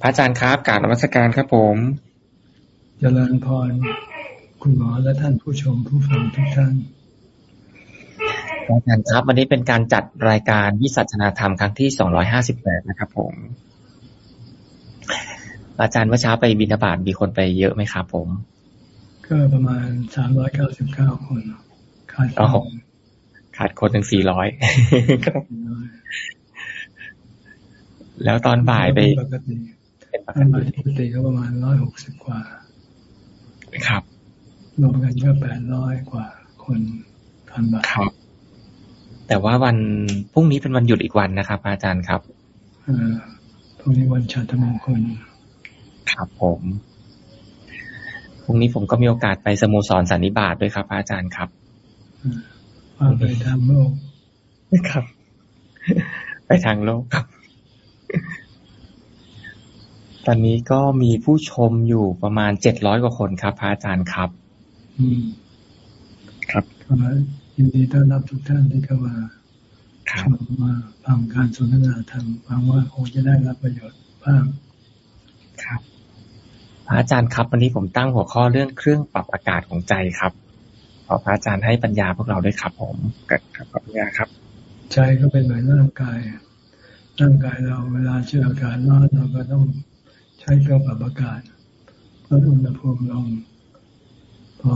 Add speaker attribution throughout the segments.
Speaker 1: พระอาจารย์ครับกราบนมัสการครับผม
Speaker 2: เจริญพร คุณหมอและท่านผู้ชมผู้ฟังทุกท่าน
Speaker 1: อาจารย์ครับ วันนี้เป็นการจัดรายการวิสัชนาธรรมครั้งที่สองร้อยห้าสิบแปดนะครับผม อาจารย์เมื่อเช้าไปบินาบาตมีคนไปเยอะไหมครับผม
Speaker 2: ก็ประมาณสามร้อยเก้าสิบเก้าคนขาดคน
Speaker 1: ขาดคนถึงสี่ร้อยครับ แล้วตอนบ่ายไป
Speaker 2: ปกติเป็นปกติก็ประมาณร้อยหกสิบกว่า
Speaker 1: ครับ
Speaker 2: รวมกันก็แปดร้อยกว่าคนทันบาท
Speaker 1: ครับ แต่ว่าวันพรุ่งนี้เป็นวันหยุดอีกวันนะครับ อาจารย์ครับ
Speaker 2: อพรุ่งนี้วันชาติมงคล
Speaker 1: ครับผมพรุ่งนี้ผมก็มีโอกาสไปสโมสรสันนิบาตด้วยครับ อาจารย์ครับ
Speaker 2: ว่าไปทางโลก
Speaker 1: ครับ ไปทางโลกครับ ตอนนี้ก็มีผู้ชมอยู่ประมาณเจ็ดร้อยกว่าคนครับพระอาจารย์ครับ
Speaker 2: อืม
Speaker 1: ครับ
Speaker 2: ยินดีต้อนรับทุกท่านที่เข้ามาชมมาฟังการสนทนาธรรมฟังว่าคงจะได้รับประโยชน์บ้าง
Speaker 1: ครับพระอาจารย์ครับ วันนี้ผมตั้งหัวข้อเรื่องเครื่องปรับอากาศของใจครับขอพระอาจารย์ให้ปัญญาพวกเราด้วยครับ ผมกับปัญญาครับ
Speaker 2: ใจก็เป็นเหมือนร่างกาย ร่างกายเราเวลาเจออากาศร้อนเราก็ต้องใช้เครื่องปรับอากาศลดอุณหภูมิลง พอ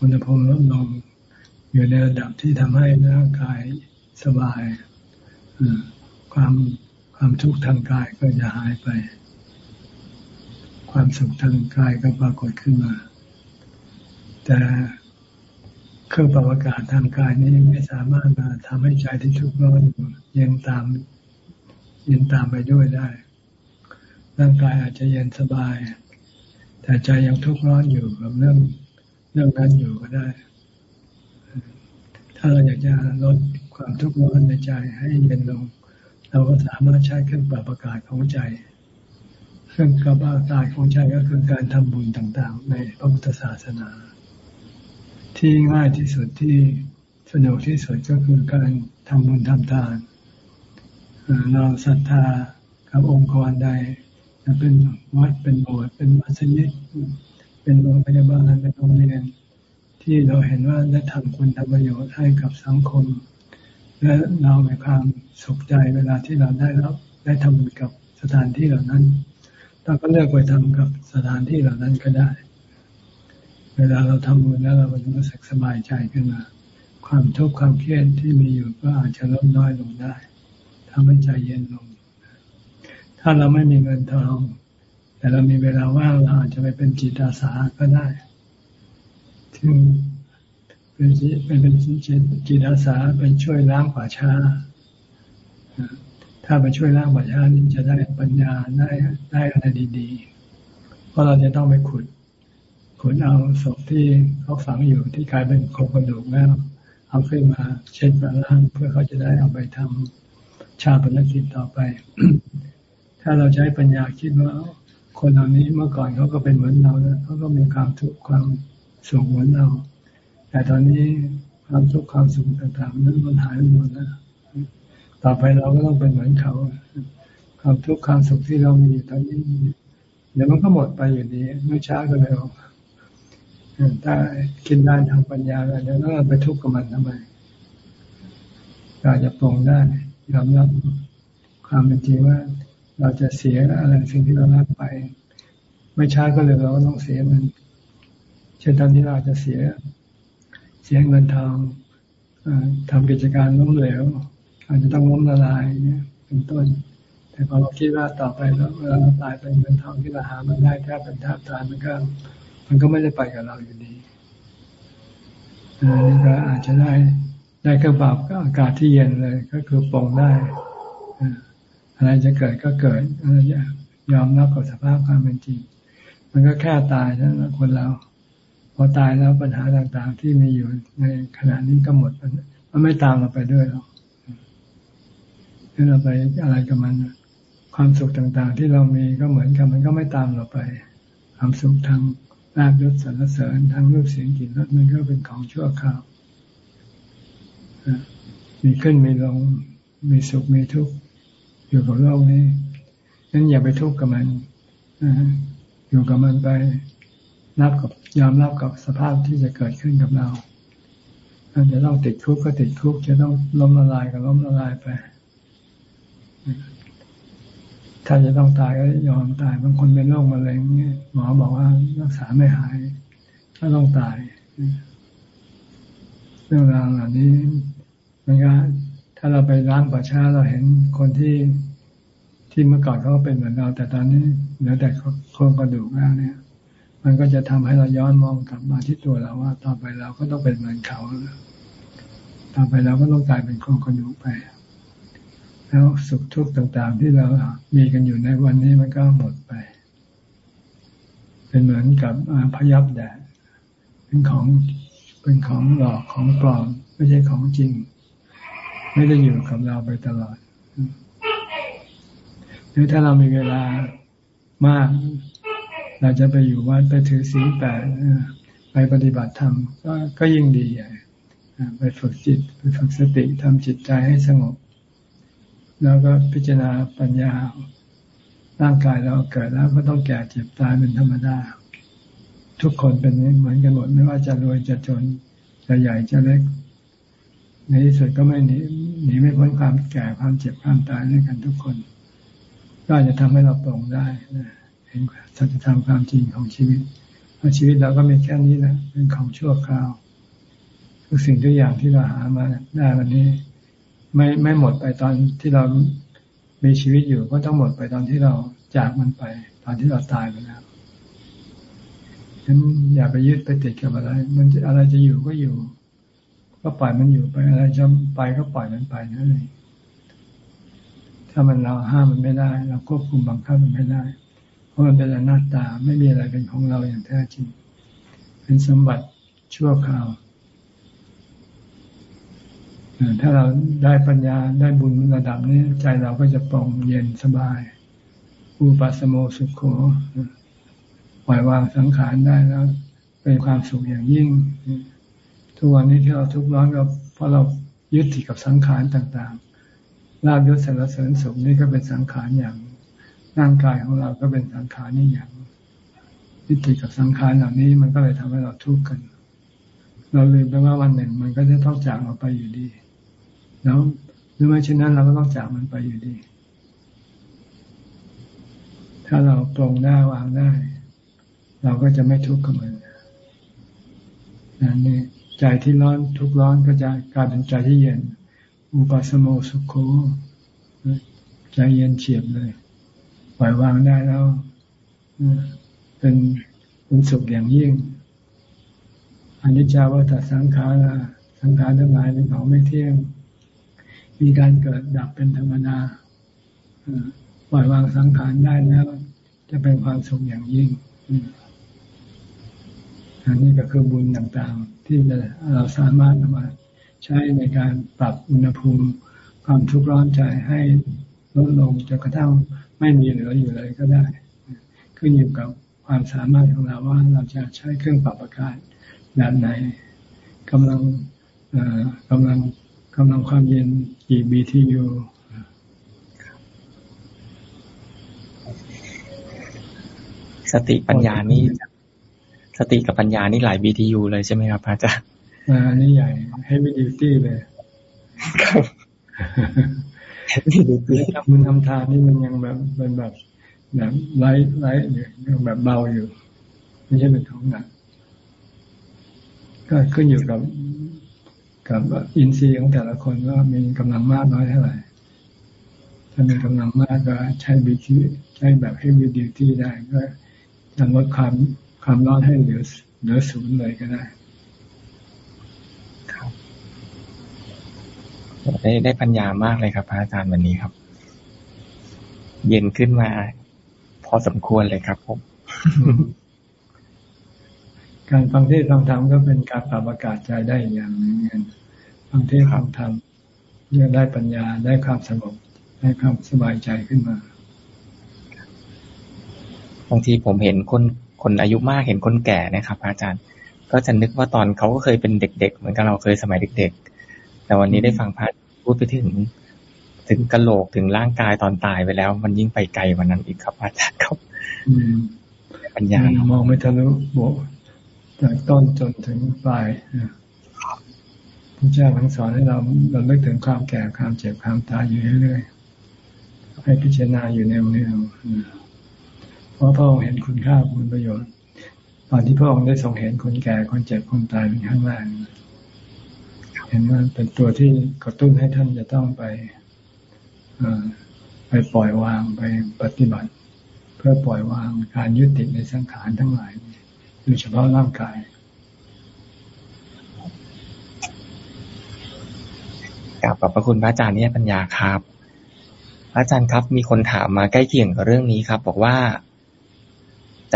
Speaker 2: อุณหภูมิลดลง อยู่ในระดับที่ทำให้ร่างกายสบายความความทุกข์ทางกายก็จะหายไป ความสุขทางกายก็ปรากฏขึ้นมา แต่เครื่องปรับอากาศทางกายนี้ไม่สามารถมาทำให้ใจที่ทุกข์ร้อนเย็นตาม เย็นตามไปด้วยได้ ร่างกายอาจจะเย็นสบาย แต่ใจยังทุกข์ร้อนอยู่กับเรื่องเรื่องนั้นอยู่ก็ได้ ถ้าเราอยากจะลดความทุกข์ร้อนในใจให้เย็นลง เราก็สามารถใช้เครื่องปรับอากาศของใจเครื่องกระบอากาศของใจก็คือการทำบุญต่างๆ ในพระพุทธศาสนา ที่ง่ายที่สุดที่สะดวกที่สุดก็คือการทำบุญทำทาน เราศรัทธากับองค์กรใดจะเป็นวัดเป็นโบสถ์เป็นมัสยิดเป็นโรงพยาบาลเป็นโรงเรียน ที่เราเห็นว่าได้ทำคุณทำประโยชน์ให้กับสังคม และเราในความสุขใจเวลาที่เราได้รับได้ทำบุญกับสถานที่เหล่านั้นเราก็เลือกไปทำกับสถานที่เหล่านั้นก็ได้ เวลาเราทำบุญแล้วเราจะรู้สึกสบายใจขึ้นมา ความทุกข์ความเครียดที่มีอยู่ก็อาจจะลดน้อยลงได้ ทำให้ใจเย็นลง ถ้าเราไม่มีเงินทอง แต่เรามีเวลาว่างเราอาจจะไปเป็นจิตอาสาก็ได้ถึงเป็นเป็นเป็นจิตอาสาไปช่วยล้างป่าช้า ถ้าไปช่วยล้างป่าช้านี่จะได้ปัญญาได้ได้อะไรดีๆ เพราะเราจะต้องไปขุด ขุดเอาศพที่เขาฝังอยู่ที่กลายเป็นโครงกระดูกแล้วเอาขึ้นมาเช็ดมาล้างเพื่อเขาจะได้เอาไปทำ ชาปนกิจต่อไป ถ้าเราใช้ปัญญาคิดว่าคนเหล่านี้เมื่อก่อนเขาก็เป็นเหมือนเราเขาก็มีความทุกข์ความสุขเหมือนเรา แต่ตอนนี้ความทุกข์ความสุขต่างๆนั้นมันหายหมดแล้วต่อไปเราก็ต้องเป็นเหมือนเขา ความทุกข์ความสุขที่เรามีอยู่ตอนนี้เดี๋ยวมันก็หมดไปอยู่ดีไม่ช้าก็เร็วถ้าคิดได้ทางปัญญาแล้วเดี๋ยวเราไปทุกข์กับมันทำไมก็จะปรงได้ ยอมรับความเป็นจริงว่าเราจะเสียอะไรสิ่งที่เรารักไป ไม่ช้าก็เลยเราก็ต้องเสียมัน เช่นตอนนี้เราจะเสีย เสียเงินทองทำกิจการล้มเหลวอาจจะต้องล้มละลายเนี่ยเป็นต้น แต่พอเราคิดว่าต่อไปแล้วเวลาเราตายไปเงินทองที่เราหามาได้แทบเป็นแทบตายมันก็ มันก็ไม่ได้ไปกับเราอยู่ดีนี่ก็อาจจะได้ ได้เครื่องปรับอากาศที่เย็นเลย ก็คือปลงได้อะไรจะเกิดก็เกิดยอมรับกับสภาพความเป็นจริง มันก็แค่ตายนั่นแหละคนเรา พอตายแล้วปัญหาต่างๆ ที่มีอยู่ในขณะนี้ก็หมดมันไม่ตามเราไปด้วยหรอกถ้าเราไปอะไรกับมัน ความสุขต่างๆ ที่เรามีก็เหมือนกันมันก็ไม่ตามเราไป ความสุขทางลาบยศสรรเสริญทางรูปเสียงกลิ่นรสมันก็เป็นของชั่วคราว มีขึ้นมีลง มีสุขมีทุกข์อยู่กับโลกนี้นั้นอย่าไปทุกข์กับมันอยู่กับมันไปรับกับยอมรับกับสภาพที่จะเกิดขึ้นกับเราจะต้องติดคุกก็ติดคุก จะต้องล้มละลายก็ล้มละลายไป ถ้าจะต้องตายก็ยอมตาย บางคนเป็นโรคมะเร็งเนี่ยหมอบอกว่ารักษาไม่หาย ก็ต้องตาย เรื่องราวเหล่านี้ มันก็ถ้าเราไปล้างป่าช้าเราเห็นคนที่ที่เมื่อก่อนเขาเป็นเหมือนเรา แต่ตอนนี้เหลือแต่โครงกระดูกแล้วเนี่ย มันก็จะทำให้เราย้อนมองกลับมาที่ตัวเราว่า ต่อไปเราก็ต้องเป็นเหมือนเขาต่อไปเราก็ต้องกลายเป็นโครงกระดูกไปแล้วสุขทุกข์ต่างๆ ที่เรามีกันอยู่ในวันนี้มันก็หมดไป เป็นเหมือนกับพยับแดดเป็นของเป็นของหลอกของปลอมไม่ใช่ของจริง ไม่ได้อยู่กับเราไปตลอด หรือถ้าเรามีเวลามาก เราจะไปอยู่วัดไปถือศีลแปดไปปฏิบัติธรรมก็ก็ยิ่งดีใหญ่ไปฝึกจิตไปฝึกสติทำจิตใจให้สงบ แล้วก็พิจารณาปัญญาร่างกายเราเกิดแล้วก็ต้องแก่เจ็บตายเป็นธรรมดา ทุกคนเป็นเหมือนกันหมดไม่ว่าจะรวยจะจนจะใหญ่จะเล็ก ในที่สุดก็ไม่หนีหนีไม่พ้นความแก่ความเจ็บความตายด้วยกันทุกคน ก็จะทำให้เราปลงได้เห็นสัจธรรมความจริงของชีวิตเพราะชีวิตเราก็มีแค่นี้แหละเป็นของชั่วคราวทุกสิ่งทุกอย่างที่เราหามาได้วันนี้ ไม่ไม่หมดไปตอนที่เรามีชีวิตอยู่ก็ต้องหมดไปตอนที่เราจากมันไป ตอนที่เราตายไปแล้วฉะนั้นอย่าไปยึดไปติดกับอะไร มันอะไรจะอยู่ก็อยู่ ก็ปล่อยมันอยู่ไปอะไรจะไปก็ปล่อยมันไปนั่นเองถ้ามันเราห้ามมันไม่ได้ เราควบคุมบังคับมันไม่ได้ เพราะมันเป็นอนัตตาไม่มีอะไรเป็นของเราอย่างแท้จริง เป็นสมบัติชั่วคราวถ้าเราได้ปัญญาได้บุญระดับนี้ ใจเราก็จะปลงเย็นสบาย อุปัสโมสุขโขปล่อยวางสังขารได้แล้ว เป็นความสุขอย่างยิ่ง ทุกวันนี้ที่เราทุกข์ร้อนก็เพราะเรายึดติดกับสังขารต่างๆลาบยศสารเสริญสุขนี่ก็เป็นสังขารอย่างร่างกายของเราก็เป็นสังขารนี่อย่างยึดติดกับสังขารเหล่านี้มันก็เลยทำให้เราทุกข์กัน เราลืมไปว่าวันหนึ่ง มันก็จะต้องจากเราไปอยู่ดี แล้วหรือไม่เช่นนั้นเราก็ต้องจากมันไปอยู่ดี ถ้าเราปรงได้วางได้ เราก็จะไม่ทุกข์กับมันนั่นนี่ ใจที่ร้อนทุกร้อนก็จะกลายเป็นใจที่เย็น อุปสมโมสุขโขใจเย็นเฉียบเลยปล่อยวางได้แล้วเป็นเป็นสุขอย่างยิ่งอนิจจาวัฏสังขารสังขารทั้งหลายเป็นของไม่เที่ยง มีการเกิดดับเป็นธรรมดาปล่อยวางสังขารได้แล้ว จะเป็นความสุขอย่างยิ่ง อันนี้ก็คือบุญต่างๆ ที่เราสามารถนำมาใช้ในการปรับอุณหภูมิ ความทุกข์ร้อนใจให้ลดลงจนกระทั่งไม่มีเหลืออยู่เลยก็ได้ ขึ้นอยู่กับความสามารถของเราว่าเราจะใช้เครื่องปรับอากาศแบบไหนกำลังกำลังกำลังความเย็นกี่ BTU
Speaker 1: สติปัญญานี่ สติกับปัญญานี่หลาย BTU เลยใช่ไหมครับอาจารย์
Speaker 2: อ่านี่ใหญ่ให้วิดีตี้เลยครับมันทำทานนี่มันยังแบบเป็นแบบแบบไร้ไร้อยู่แบบเบาอยู่ไม่ใช่เป็นของหนักก็ขึ้นอยู่กับกับอินทรีย์ของแต่ละคนว่ามีกำลังมากน้อยเท่าไหร่ ถ้ามีกำลังมากก็ใช้บีทีใช้แบบให้วีดิวที่ได้ก็จะลดความ ความร้อนให้เหลือเหลือศูนย์เลยก็ได้
Speaker 1: ครับได้ได้ปัญญามากเลยครับ พระอาจารย์วันนี้ครับ เย็นขึ้นมา พอสมควรเลยครับผม
Speaker 2: การฟังเทศฟังธรรมก็เป็นการปรับอากาศใจได้อย่างหนึ่งฟังเทศฟังธรรมจะได้ปัญญาได้ความสงบได้ความสบายใจขึ้นมา
Speaker 1: บางทีผมเห็นคน คนอายุมากเห็นคนแก่นะครับอาจารย์ ก็จะนึกว่าตอนเขาก็เคยเป็นเด็ก ๆ เหมือนกับเราเคยสมัยเด็ก ๆ แต่วันนี้ได้ฟังพระพูดไปถึง ถึงกระโหลกถึงร่างกายตอนตายไปแล้ว มันยิ่งไปไกลกว่านั้นอีกครับอาจารย์ครับปัญญาม
Speaker 2: องไม่ทะลุโบจากต้นจนถึงปลายพระเจ้าทั้งสอนให้เราเราเลิกถึงความแก่ความเจ็บความตายอยู่เรื่อยๆให้พิจารณาอยู่แนวแนว เพราะพระองค์เห็นคุณค่าคุณประโยชน์ ตอนที่พระองค์ได้ทรงเห็นคนแก่คนเจ็บคนตายเป็นครั้งแรกเห็นว่าเป็นตัวที่กระตุ้นให้ท่านจะต้องไปไปปล่อยวางไปปฏิบัติ เพื่อปล่อยวางการยึดติดในสังขารทั้งหลายโดยเฉพาะร่างกาย
Speaker 1: กลับขอบพระคุณพระอาจารย์เนี่ยปัญญาครับ พระอาจารย์ครับมีคนถามมาใกล้เคียงกับเรื่องนี้ครับ บอกว่า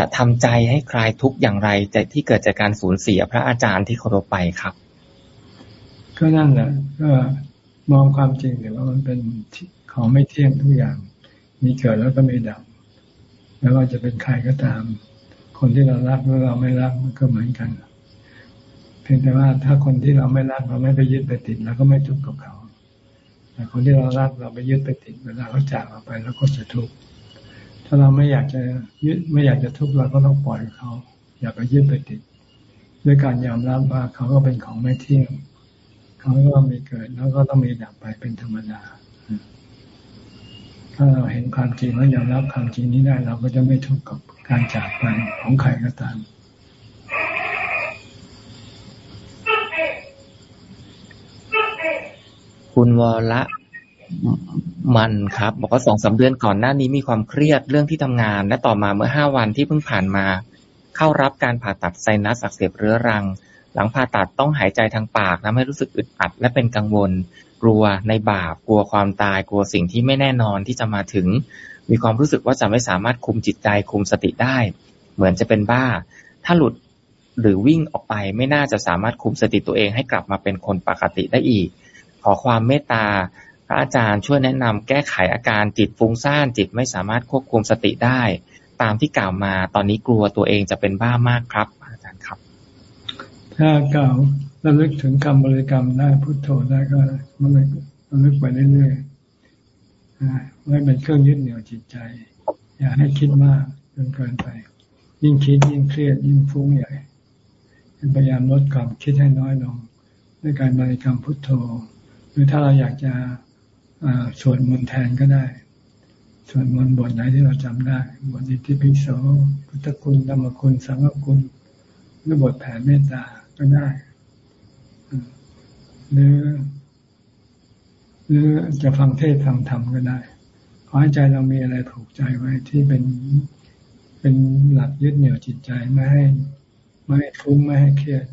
Speaker 1: จะทำใจให้คลายทุกข์อย่างไรจะที่เกิดจากการสูญเสียพระอาจารย์ที่เคารพไปครับ
Speaker 2: ก็นั่นแหละก็มองความจริงเดี๋ยวว่ามันเป็นของไม่เที่ยงทุกอย่าง มีเกิดแล้วก็มีดับไม่ว่าจะเป็นใครก็ตาม คนที่เรารักหรือเราไม่รักมันก็เหมือนกัน เพียงแต่ว่าถ้าคนที่เราไม่รักเราไม่ไปยึดไปติดเราก็ไม่ทุกข์กับเขาแต่คนที่เรารักเราไปยึดไปติดเวลาเขาจากเราไปแล้วก็จะทุกข์ ถ้าเราไม่อยากจะยึดไม่อยากจะทุกข์เราก็ต้องปล่อยเขา อย่าไปยึดไปติด ด้วยการยอมรับว่าเขาก็เป็นของไม่เที่ยงเขาก็มีเกิดแล้วก็ต้องมีดับไปเป็นธรรมดา ถ้าเราเห็นความจริงแล้วยอมรับความจริงนี้ได้ เราก็จะไม่ทุกข์กับการจากไปของใครก็ตาม
Speaker 1: คุณวละ มันครับบอกว่าสองสาเดือนก่อนหน้านี้มีความเครียดเรื่องที่ทำงาน และต่อมาเมื่อห้าวันที่เพิ่งผ่านมา เข้ารับการผ่าตัดไซนัสอักเสบเรื้อรัง หลังผ่าตัดต้องหายใจทางปากทำให้รู้สึกอึดอัด และเป็นกังวล กลัวในบาปกลัวความตายกลัวสิ่งที่ไม่แน่นอนที่จะมาถึง มีความรู้สึกว่าจะไม่สามารถคุมจิตใจคุมสติได้ เหมือนจะเป็นบ้า ถ้าหลุดหรือวิ่งออกไปไม่น่าจะสามารถคุมสติตัวเองให้กลับมาเป็นคนปกติได้อีก ขอความเมตตา ระอาจารย์ช่วยแนะนำแก้ไขอาการจิตฟุ้งซ่านจิตไม่สามารถควบคุมสติได้ ตามที่กล่าวมาตอนนี้กลัวตัวเองจะเป็นบ้ามากครับ อาจารย์ครับ
Speaker 2: ถ้ากล่าวระลึกถึงคำบริกรรมได้พุทโธได้ก็มันระลึกไปเรื่อยๆไม่เป็นเครื่องยึดเหนี่ยวจิตใจ อย่าให้คิดมากจนเกินไป ยิ่งคิดยิ่งเครียดยิ่งฟุ้งใหญ่พยายามลดความคิดให้น้อยลงด้วยการบริกรรมพุทโธ หรือถ้าเราอยากจะ สวดมนต์แทนก็ได้สวดมนต์บทไหนที่เราจำได้บทอิทธิปิโสพุทธคุณธรรมคุณสังฆคุณ หรือบทแผ่เมตตาก็ได้หรือหรือจะฟังเทศฟังธรรมก็ได้ ขอให้ใจเรามีอะไรผูกใจไว้ที่เป็นเป็นหลักยึดเหนี่ยวจิตใจไม่ให้ไม่ให้ทุ้งไม่ให้เครียด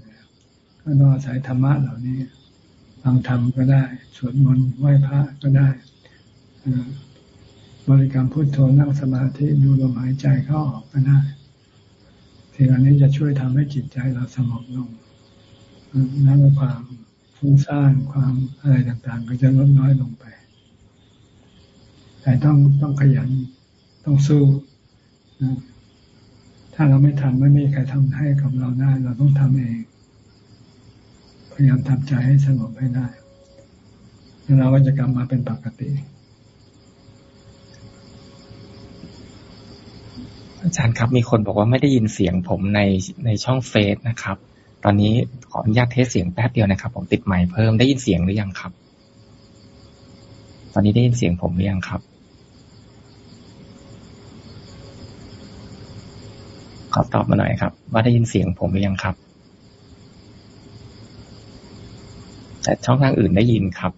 Speaker 2: ก็ต้องอาศัยธรรมะเหล่านี้ ฟังธรรมก็ได้ สวดมนต์ไหว้พระก็ได้บริกรรมพุทโธนั่งสมาธิดูลมหายใจเข้าออกก็ได้สิ่งเหล่านี้จะช่วยทำให้จิตใจเราสงบลงนั่นความฟุ้งซ่านความอะไรต่างๆ ก็จะลดน้อยลงไป แต่ต้องต้องขยันต้องสู้ถ้าเราไม่ทำไม่มีใครทำให้กับเราได้ เราต้องทำเอง พยายามทำใจให้สงบให้ได้แล้วเราก็จะกลับมาเป็นปกติ
Speaker 1: อาจารย์ครับมีคนบอกว่าไม่ได้ยินเสียงผมในในช่องเฟซนะครับ ตอนนี้ขออนุญาตเทสเสียงแป๊บเดียวนะครับ ผมติดใหม่เพิ่มได้ยินเสียงหรือยังครับ ตอนนี้ได้ยินเสียงผมหรือยังครับขอตอบมาหน่อยครับ ว่าได้ยินเสียงผมหรือยังครับ แต่ช่องทางอื่นได้ยินครับ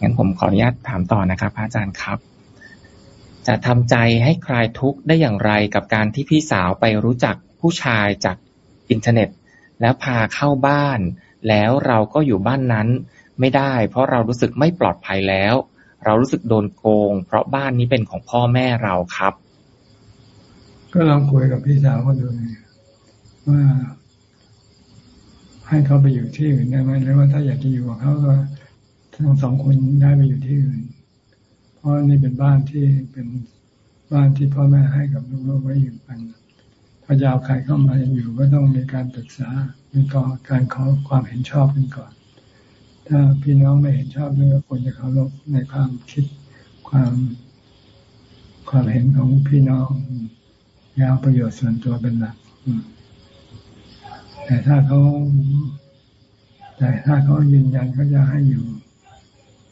Speaker 1: งั้นผมขออนุญาตถามต่อนะครับพระอาจารย์ครับ จะทำใจให้คลายทุกข์ได้อย่างไรกับการที่พี่สาวไปรู้จักผู้ชายจากอินเทอร์เน็ต แล้วพาเข้าบ้าน แล้วเราก็อยู่บ้านนั้นไม่ได้ เพราะเรารู้สึกไม่ปลอดภัยแล้ว เรารู้สึกโดนโกง เพราะบ้านนี้เป็นของพ่อแม่เราครับ
Speaker 2: ก็ลองคุยกับพี่สาวเขาดูว่า ให้เขาไปอยู่ที่อื่นได้ไหมหรือว่าถ้าอยากจะอยู่กับเขาก็ทั้งสองคนได้ไปอยู่ที่อื่น เพราะนี่เป็นบ้านที่เป็นบ้านที่พ่อแม่ให้กับลูกๆไว้อยู่กัน ถ้าจะเอาใครเข้ามาอยู่ก็ต้องมีการปรึกษามีการขอความเห็นชอบกันก่อน ถ้าพี่น้องไม่เห็นชอบด้วยก็ควรจะเคารพในความคิดความความเห็นของพี่น้องยาวประโยชน์ส่วนตัวเป็นหลัก แต่ถ้าเขาแต่ถ้าเขายืนยันเขาจะให้อยู่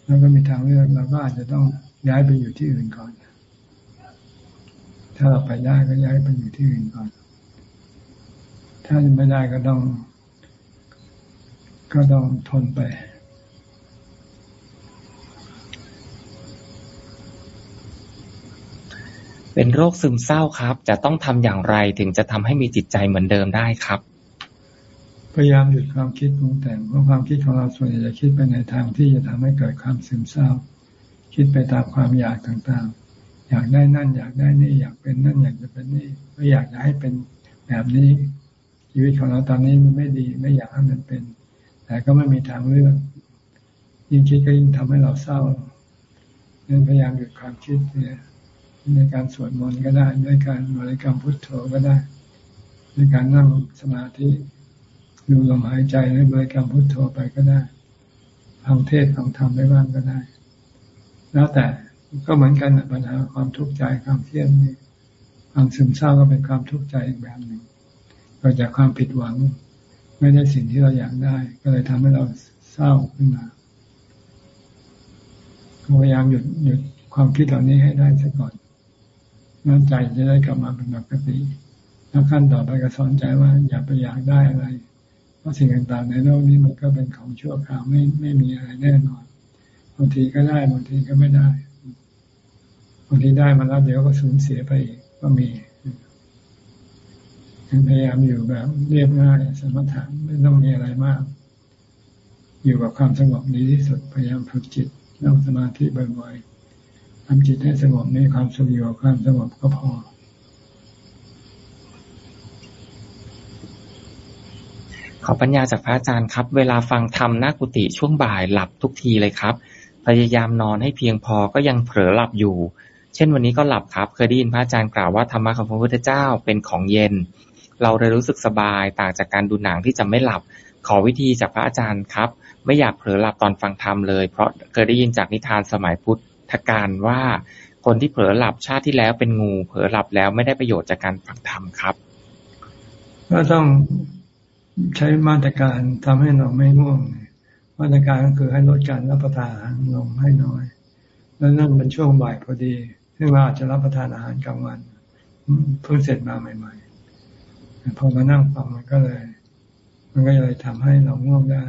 Speaker 2: แล้วก็มีทางเลือกเราก็อาจจะต้องย้ายไปอยู่ที่อื่นก่อน ถ้าเราไปได้ก็ย้ายไปอยู่ที่อื่นก่อน ถ้าไม่ได้ก็ต้อง ก็ต้องทนไป
Speaker 1: เป็นโรคซึมเศร้าครับ จะต้องทำอย่างไรถึงจะทำให้มีจิตใจเหมือนเดิมได้ครับ
Speaker 2: พยายามหยุดความคิดปรุงแต่งเพราะความคิดของเราส่วนใหญ่จะคิดไปในทางที่จะทำให้เกิดความซึมเศร้า คิดไปตามความอยากต่างๆ อยากได้นั่น อยากได้นี่อยากเป็นนั่นอยากจะเป็นนี่ไม่อยากจะให้เป็นแบบนี้ ชีวิตของเราตอนนี้มันไม่ดีไม่อยากให้มันเป็น แต่ก็ไม่มีทางเลือกยิ่งคิดก็ยิ่งทำให้เราเศร้านั้นพยายามหยุดความคิดเนี่ยในการสวดมนต์ก็ได้ ด้วยการบริกรรมพุทโธก็ได้ ด้วยการนั่งสมาธิ ดูลมหายใจหรือบริกรรมพุทโธไปก็ได้ฟังเทศฟังธรรมได้บ้างก็ได้ แล้วแต่ก็เหมือนกันปัญหาความทุกข์ใจความเครียดนี่ความซึมเศร้าก็เป็นความทุกข์ใจอีกแบบหนึ่งเกิดจากความผิดหวัง ไม่ได้สิ่งที่เราอยากได้ ก็เลยทำให้เราเศร้าขึ้นมาพยายามหยุดหยุดความคิดเหล่านี้ให้ได้ซะก่อนนั่นใจจะได้กลับมาเป็นปกติแล้วขั้นต่อไปก็สอนใจว่าอย่าไปอยากได้อะไร ราะสิ่งต่างๆในโลกนี้มันก็เป็นของชั่วคราวไม่ไม่มีอะไรแน่นอนบางทีก็ได้บางทีก็ไม่ได้บางทีได้มาแล้วเดี๋ยวก็สูญเสียไปอีกก็มีพยายามอยู่แบบเรียบง่ายสมถะไม่ต้องมีอะไรมาก อยู่กับความสงบดีที่สุดพยายามฝึกจิตนั่งสมาธิบ่อยๆทำจิตให้สงบในความสุขอยู่กับความสงบก็พอ
Speaker 1: ขอปัญญาจากพระอาจารย์ครับ เวลาฟังธรรมนักุติช่วงบ่ายหลับทุกทีเลยครับ พยายามนอนให้เพียงพอก็ยังเผลอหลับอยู่ เช่นวันนี้ก็หลับครับ เคยได้ยินพระอาจารย์กล่าวว่าธรรมะของพระพุทธเจ้าเป็นของเย็น เราเลยรู้สึกสบายต่างจากการดูหนังที่จะไม่หลับ ขอวิธีจากพระอาจารย์ครับ ไม่อยากเผลอหลับตอนฟังธรรมเลย เพราะเคยได้ยินจากนิทานสมัยพุทธกาลว่า คนที่เผลอหลับชาติที่แล้วเป็นงู เผลอหลับแล้วไม่ได้ประโยชน์จากการฟังธรรมครับ
Speaker 2: ก็ต้อง ใช้มาตรการทำให้เราไม่ง่วง มาตรการก็คือให้ลดการรับประทานอาหารลงให้น้อย แล้วนั่นเป็นช่วงบ่ายพอดี ซึ่งเราอาจจะรับประทานอาหารกลางวันเพิ่งเสร็จมาใหม่ ๆ พอมานั่งฟังมันก็เลย มันก็เลยทำให้เราง่วงได้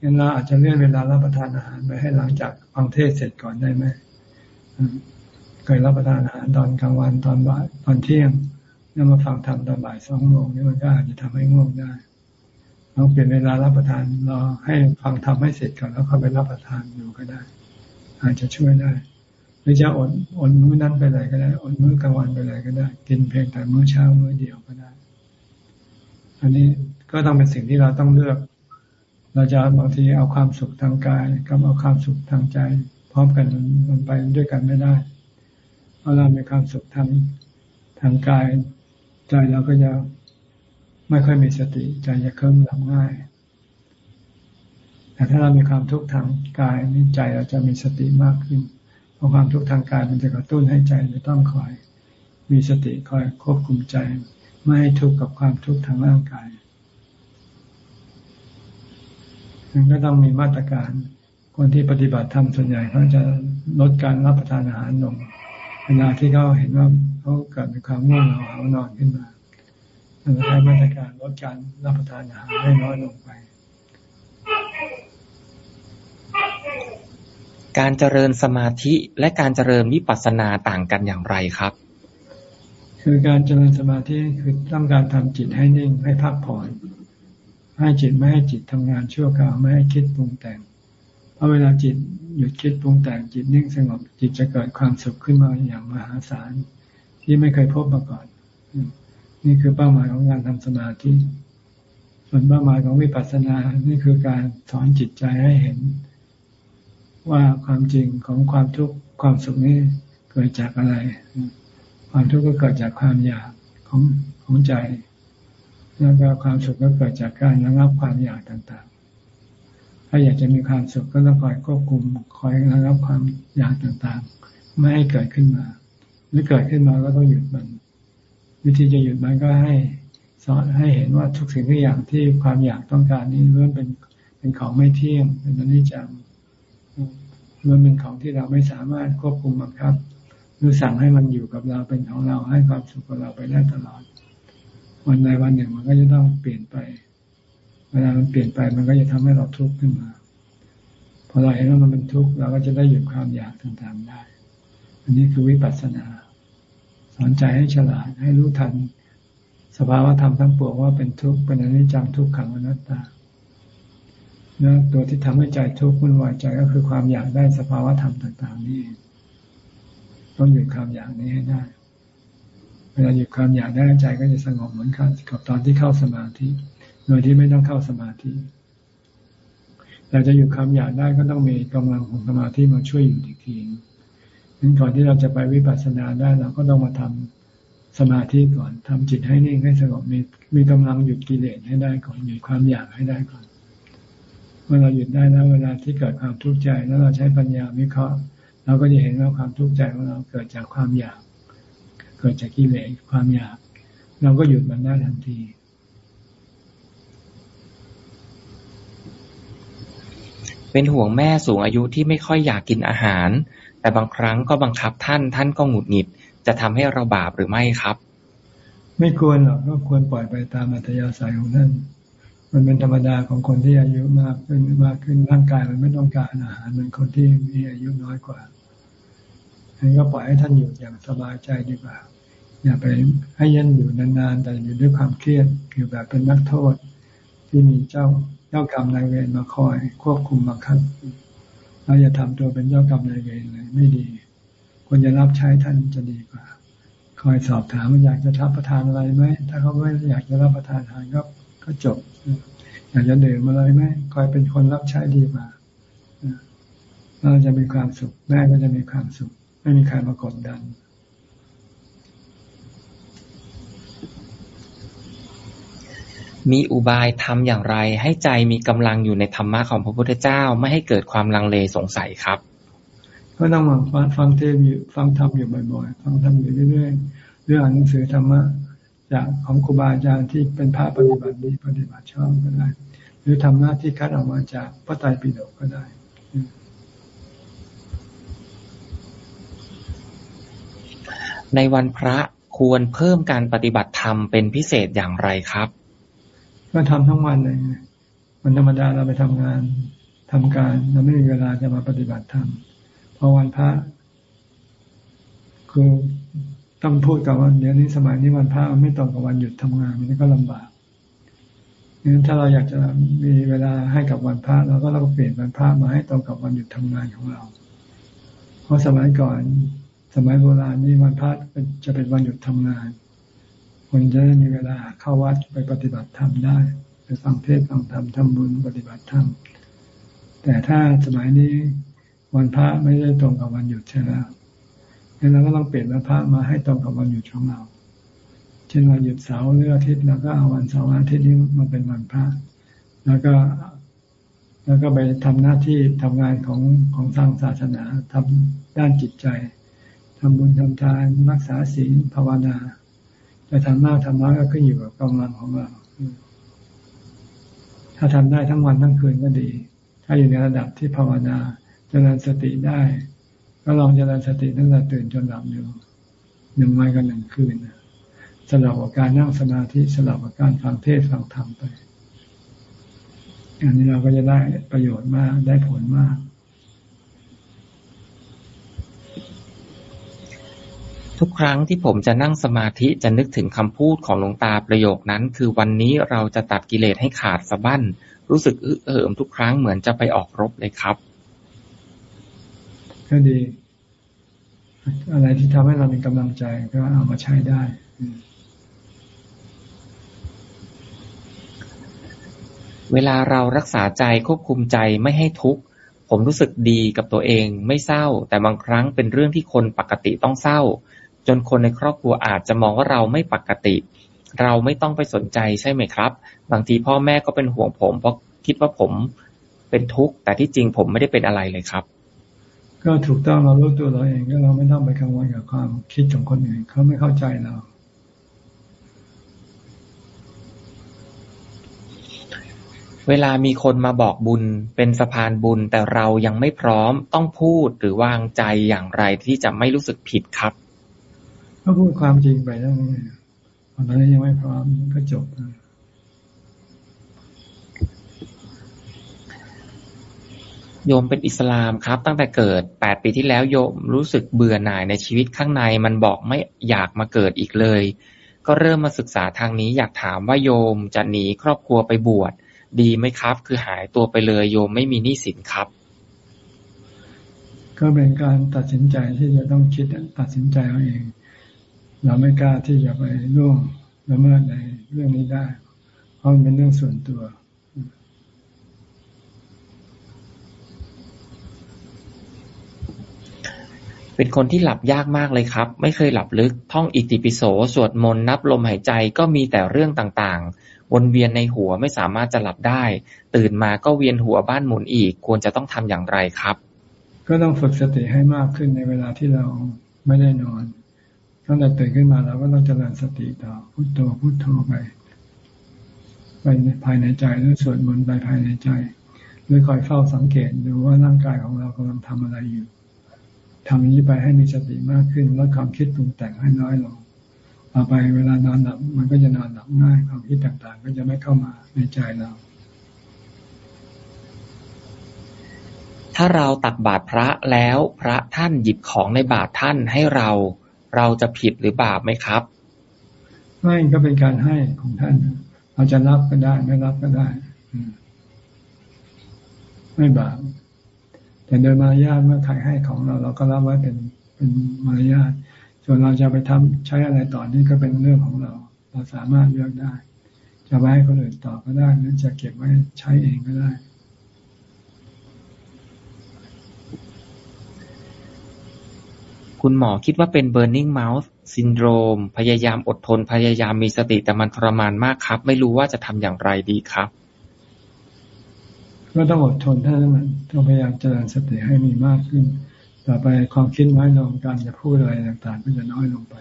Speaker 2: งั้นเราอาจจะเลื่อนเวลารับประทานอาหารไปให้หลังจากฟังเทศเสร็จก่อนได้ไหมเคยรับประทานอาหารตอนกลางวันตอนบ่ายตอนเที่ยง แล้วมาฟังธรรมตอนบ่ายสองโมงนี่มันก็อาจจะทำให้ง่วงได้ เราเปลี่ยนเวลารับประทานเราให้ฟังทำให้เสร็จก่อนแล้วเข้าไปรับประทานอยู่ก็ได้ อาจจะช่วยได้หรือจะอดอดมื้อนั้นไปเลยก็ได้อดมื้อกลางวันไปเลยก็ได้ กินเพียงแต่มื้อเช้ามื้อเดียวก็ได้ อันนี้ก็ต้องเป็นสิ่งที่เราต้องเลือก เราจะบางทีเอาความสุขทางกายกับเอาความสุขทางใจ พร้อมกันมันไปด้วยกันไม่ได้เพราะเรามีความสุขทางทางกาย ใจเราก็จะ ไม่ค่อยมีสติใจจะเคลิ้มหลับง่าย แต่ถ้าเรามีความทุกข์ทางกายนี่ใจเราจะมีสติมากขึ้น เพราะความทุกข์ทางกายมันจะกระตุ้นให้ใจจะต้องคอย มีสติคอยควบคุมใจ ไม่ให้ทุกข์กับความทุกข์ทางร่างกายมันก็ต้องมีมาตรการ คนที่ปฏิบัติธรรมส่วนใหญ่เขาจะลดการรับประทานอาหารลง เวลาที่เขาเห็นว่าเขาเกิดมีความง่วงเหงาเขานอนขึ้นมาเรา ใช้มาตรการลดการรับประทานอาหารให้น้อยลงไป
Speaker 1: การเจริญสมาธิและการเจริญวิปัสสนาต่างกันอย่างไรครับ
Speaker 2: คือการเจริญสมาธิคือต้องการทำจิตให้นิ่งให้พักผ่อนให้จิตไม่ให้จิตทำงานชั่วคราวไม่ให้คิดปรุงแต่ง เพราะเวลาจิตหยุดคิดปรุงแต่งจิตนิ่งสงบจิตจะเกิดความสุขขึ้นมาอย่างมหาศาลที่ไม่เคยพบมาก่อน นี่คือเป้าหมายของการทำสมาธิ ส่วนเป้าหมายของวิปัสสนา นี่คือการสอนจิตใจให้เห็น ว่าความจริงของความทุกข์ความสุขนี้เกิดจากอะไร ความทุกข์ก็เกิดจากความอยากของของใจ แล้วก็ความสุขก็เกิดจากการระงับความอยากต่างๆ ถ้าอยากจะมีความสุขก็ต้องคอยควบคุมคอยระงับความอยากต่างๆ ไม่ให้เกิดขึ้นมา หรือเกิดขึ้นมาก็ต้องหยุดมัน วิธีจะหยุดมันก็ให้สอนให้เห็นว่าทุกสิ่งทุกอย่างที่ความอยากต้องการนี้ล้วนเป็นเป็นของไม่เที่ยง เป็นอนิจจังล้วนเป็นของที่เราไม่สามารถควบคุมบังคับหรือสั่งให้มันอยู่กับเราเป็นของเราให้ความสุขกับเราไปได้ตลอด วันใดวันหนึ่งมันก็จะต้องเปลี่ยนไป เวลามันเปลี่ยนไปมันก็จะทำให้เราทุกข์ขึ้นมาพอเราเห็นว่ามันเป็นทุกข์เราก็จะได้หยุดความอยากต่างๆได้ อันนี้คือวิปัสสนา สอนใจให้ฉลาดให้รู้ทัน สภาวะธรรมทั้งปวงว่าเป็นทุกข์เป็นอนิจจังทุกขังอนัตตาแล้วตัวที่ทำให้ใจทุกข์วุ่นวายใจก็คือความอยากได้สภาวะธรรมต่างๆนี่ต้องหยุดความอยากนี้ให้ได้ เวลาหยุดความอยากได้ใจก็จะสงบเหมือนกับตอนที่เข้าสมาธิโดยที่ไม่ต้องเข้าสมาธิเราจะหยุดความอยากได้ก็ต้องมีกำลังของสมาธิมาช่วยอยู่อีกทีนั้ นก่อนที่เราจะไปวิปัสสนาได้เราก็ต้องมาทำสมาธิก่อนทำจิตให้นิ่งให้สงบมีมีกำลังหยุดกิเลสให้ได้ก่อนหยุดความอยากให้ได้ก่อนเมื่อเราหยุดได้แล้วเวลาที่เกิดความทุกข์ใจแล้วเราใช้ปัญญาวิเคราะห์เราก็จะเห็นว่าความทุกข์ใจของเราเกิดจากความอยาก เกิดจากกิเลสความอยาก เราก็หยุดมันได้ทันที
Speaker 1: เป็นห่วงแม่สูงอายุที่ไม่ค่อยอยากกินอาหาร แต่บางครั้งก็บังคับท่านท่านก็หงุดหงิด จะทำให้เราบาปหรือไม่ครับ
Speaker 2: ไม่ควรหรอกก็ควรปล่อยไปตามอัธยาศัยของท่านมันเป็นธรรมดาของคนที่อายุมากขึ้นมากขึ้นร่างกายมันไม่ต้องการอาหารเหมือนคนที่มีอายุน้อยกว่าฉะนั้นก็ปล่อยให้ท่านอยู่อย่างสบายใจดีกว่า อย่าไปให้ยันอยู่นานๆ แต่อยู่ด้วยความเครียดอยู่แบบเป็นนักโทษ ที่มีเจ้าเจ้ากรรมนายเวรมาคอย ควบคุมบังคับ เราอย่าทำตัวเป็นเจ้ากรรมนายเวรเลยไม่ดีควรจะรับใช้ท่านจะดีกว่า คอยสอบถามว่าอยากจะรับประทานอะไรไหม ถ้าเขาไม่อยากจะรับประทานอาหารก็ก็จบ อยากจะดื่มอะไรไหมคอยเป็นคนรับใช้ดีกว่าเราจะมีความสุขแม่ก็จะมีความสุข ไม่มีใครมากดดัน
Speaker 1: มีอุบายทำอย่างไร ให้ใจมีกำลังอยู่ในธรรมะของพระพุทธเจ้าไม่ให้เกิดความลังเลสงสัยครับ
Speaker 2: ก็ต้องมาฟังฟังเทศอยู่ฟังธรรมอยู่บ่อยๆ ฟังธรรมอยู่เรื่อยๆเรื่องอ่านหนังสือธรรมะจากของครูบาอาจารย์ที่เป็นพระปฏิบัติดีปฏิบัติชอบก็ได้ หรือทำหน้าที่คัดออกมาจากพระไตรปิฎกก็ได้
Speaker 1: ในวันพระควรเพิ่มการปฏิบัติธรรมเป็นพิเศษอย่างไรครับ
Speaker 2: ก็ทำทั้งวันเลยวันธรรมดาเราไปทำงานทำการเราไม่มีเวลาจะมาปฏิบัติธรรมพอวันพระคือต้องพูดกับว่าเดี๋ยวนี้สมัยนี้วันพระมันไม่ตรงกับวันหยุดทำงานมันก็ลำบากงั้นถ้าเราอยากจะมีเวลาให้กับวันพระเราก็ต้องเปลี่ยนวันพระมาให้ตรงกับวันหยุดทำงานของเรา เพราะสมัยก่อน สมัยโบราณนี่วันพระจะเป็นวันหยุดทำงาน คนจะได้มีเวลาเข้าวัดไปปฏิบัติธรรมได้ไปฟังเทศฟังธรรมทำบุญปฏิบัติธรรมแต่ถ้าสมัยนี้วันพระไม่ได้ตรงกับวันหยุดใช่แล้วงั้นเราก็ต้องเปลี่ยนวันพระมาให้ตรงกับวันหยุดของเราเช่นวันหยุดเสาร์หรืออาทิตย์เราก็เอาวันเสาร์อาทิตย์นี้มาเป็นวันพระแล้วก็แล้วก็ไปทำหน้าที่ทำงานของของทางศาสนาทำด้านจิตใจทำบุญทำทานรักษาศีลภาวนา จะทำมากทำน้อยก็ขึ้นอยู่กับกำลังของเราถ้าทำได้ทั้งวันทั้งคืนก็ดี ถ้าอยู่ในระดับที่ภาวนาจเจริญสติได้ ก็ลองเจริญสติตั้งแต่ตื่นจนหลับอยู่หนึ่งวันกับหนึ่งคืนสลับกับการนั่งสมาธิสลับกับการฟังเทศฟังธรรมไปอันนี้เราก็จะได้ประโยชน์มากได้ผลมาก
Speaker 1: ทุกครั้งที่ผมจะนั่งสมาธิจะนึกถึงคำพูดของหลวงตาประโยคนั้น คือวันนี้เราจะตัดกิเลสให้ขาดสะบั้น รู้สึกอึเอิมทุกครั้งเหมือนจะไปออกรบเลยครับ
Speaker 2: ก็ดี อะไรที่ทำให้เรามีกำลังใจก็เอามาใช้ได้
Speaker 1: เวลาเรารักษาใจควบคุมใจไม่ให้ทุกข์ ผมรู้สึกดีกับตัวเองไม่เศร้า แต่บางครั้งเป็นเรื่องที่คนปกติต้องเศร้า จนคนในครอบครัวอาจจะมองว่าเราไม่ปกติ เราไม่ต้องไปสนใจใช่ไหมครับ บางทีพ่อแม่ก็เป็นห่วงผม เพราะคิดว่าผมไปเป็นทุกข์ แต่ที่จริงผมไม่ได้เป็นอะไรเลยครับ
Speaker 2: ก็ถูกต้องเรารู้ตัวเราเองก็เราไม่ต้องไปกังวลกับความคิดของคนอื่นเขาไม่เข้าใจเรา
Speaker 1: เวลามีคนมาบอกบุญเป็นสะพานบุญแต่เรายังไม่พร้อมต้องพูดหรือวางใจอย่างไรที่จะไม่รู้สึกผิดครับ
Speaker 2: ก็พูดความจริงไปแล้วนี่ตอนนี้ยังไม่พร้อมก็จบ
Speaker 1: โยมเป็นอิสลามครับ ตั้งแต่เกิดแปดปีที่แล้วโยมรู้สึกเบื่อหน่ายในชีวิตข้างในมันบอกไม่อยากมาเกิดอีกเลย ก็เริ่มมาศึกษาทางนี้อยากถามว่าโยมจะหนีครอบครัวไปบวชดีไหมครับ คือหายตัวไปเลยโยมไม่มีหนี้สินครับ
Speaker 2: ก็เป็นการตัดสินใจที่จะต้องคิดตัดสินใจเอาเอง เราไม่กล้าที่จะไปร่วงละเมิดในเรื่องนี้ได้ เพราะมันเป็นเรื่องส่วนตัว
Speaker 1: เป็นคนที่หลับยากมากเลยครับ ไม่เคยหลับลึก ท่องอิติปิโส สวดมนต์นับลมหายใจก็มีแต่เรื่องต่างวนเวียนในหัวไม่สามารถจะหลับได้ ตื่นมาก็เวียนหัวบ้านหมุนอีก ควรจะต้องทำอย่างไรครับ
Speaker 2: ก็ต้องฝึกสติให้มากขึ้นในเวลาที่เราไม่ได้นอน ตั้งแต่ตื่นขึ้นมาเราก็ต้องเจริญสติต่อพุโทโธพุโทโธไปไปภายในใจหรือสวดมนต์ไปภายในใจหรือคอยเฝ้าสังเกตดูว่าร่างกายของเรากำลังทำอะไรอยู่ทำนี้ไปให้มีสติมากขึ้นลดความคิดปรุงแต่งให้น้อยลงต่อไปเวลานอนหลับมันก็จะนอนหลับง่ายความคิดต่างๆ ก็จะไม่เข้ามาในใจเรา
Speaker 1: ถ้าเราตักบาตรพระแล้วพระท่านหยิบของในบาตรท่านให้เรา เราจะผิดหรือบาปไหมครับ
Speaker 2: ไม่ก็เป็นการให้ของท่าน เราจะรับก็ได้ไม่รับก็ได้ไม่บาปแต่โดยมารยาทเมื่อใครให้ของเรา เราก็รับไว้เป็นเป็นมารยาทส่วนเราจะไปทำใช้อะไรต่อนี่ก็เป็นเรื่องของเรา เราสามารถเลือกได้ จะไว้ให้คนอื่นต่อก็ได้หรือจะเก็บไว้ใช้เองก็ได้
Speaker 1: คุณหมอคิดว่าเป็น burning mouth syndrome พยายามอดทน พยายามมีสติแต่มันทรมานมากครับ ไม่รู้ว่าจะทำอย่างไรดีครับ
Speaker 2: ก็ต้องอดทนเท่านั้นต้องพยายามเจริญสติให้มีมากขึ้น ต่อไปความคิดน้อยลงการจะพูดอะไรต่างๆก็จะน้อยลงไป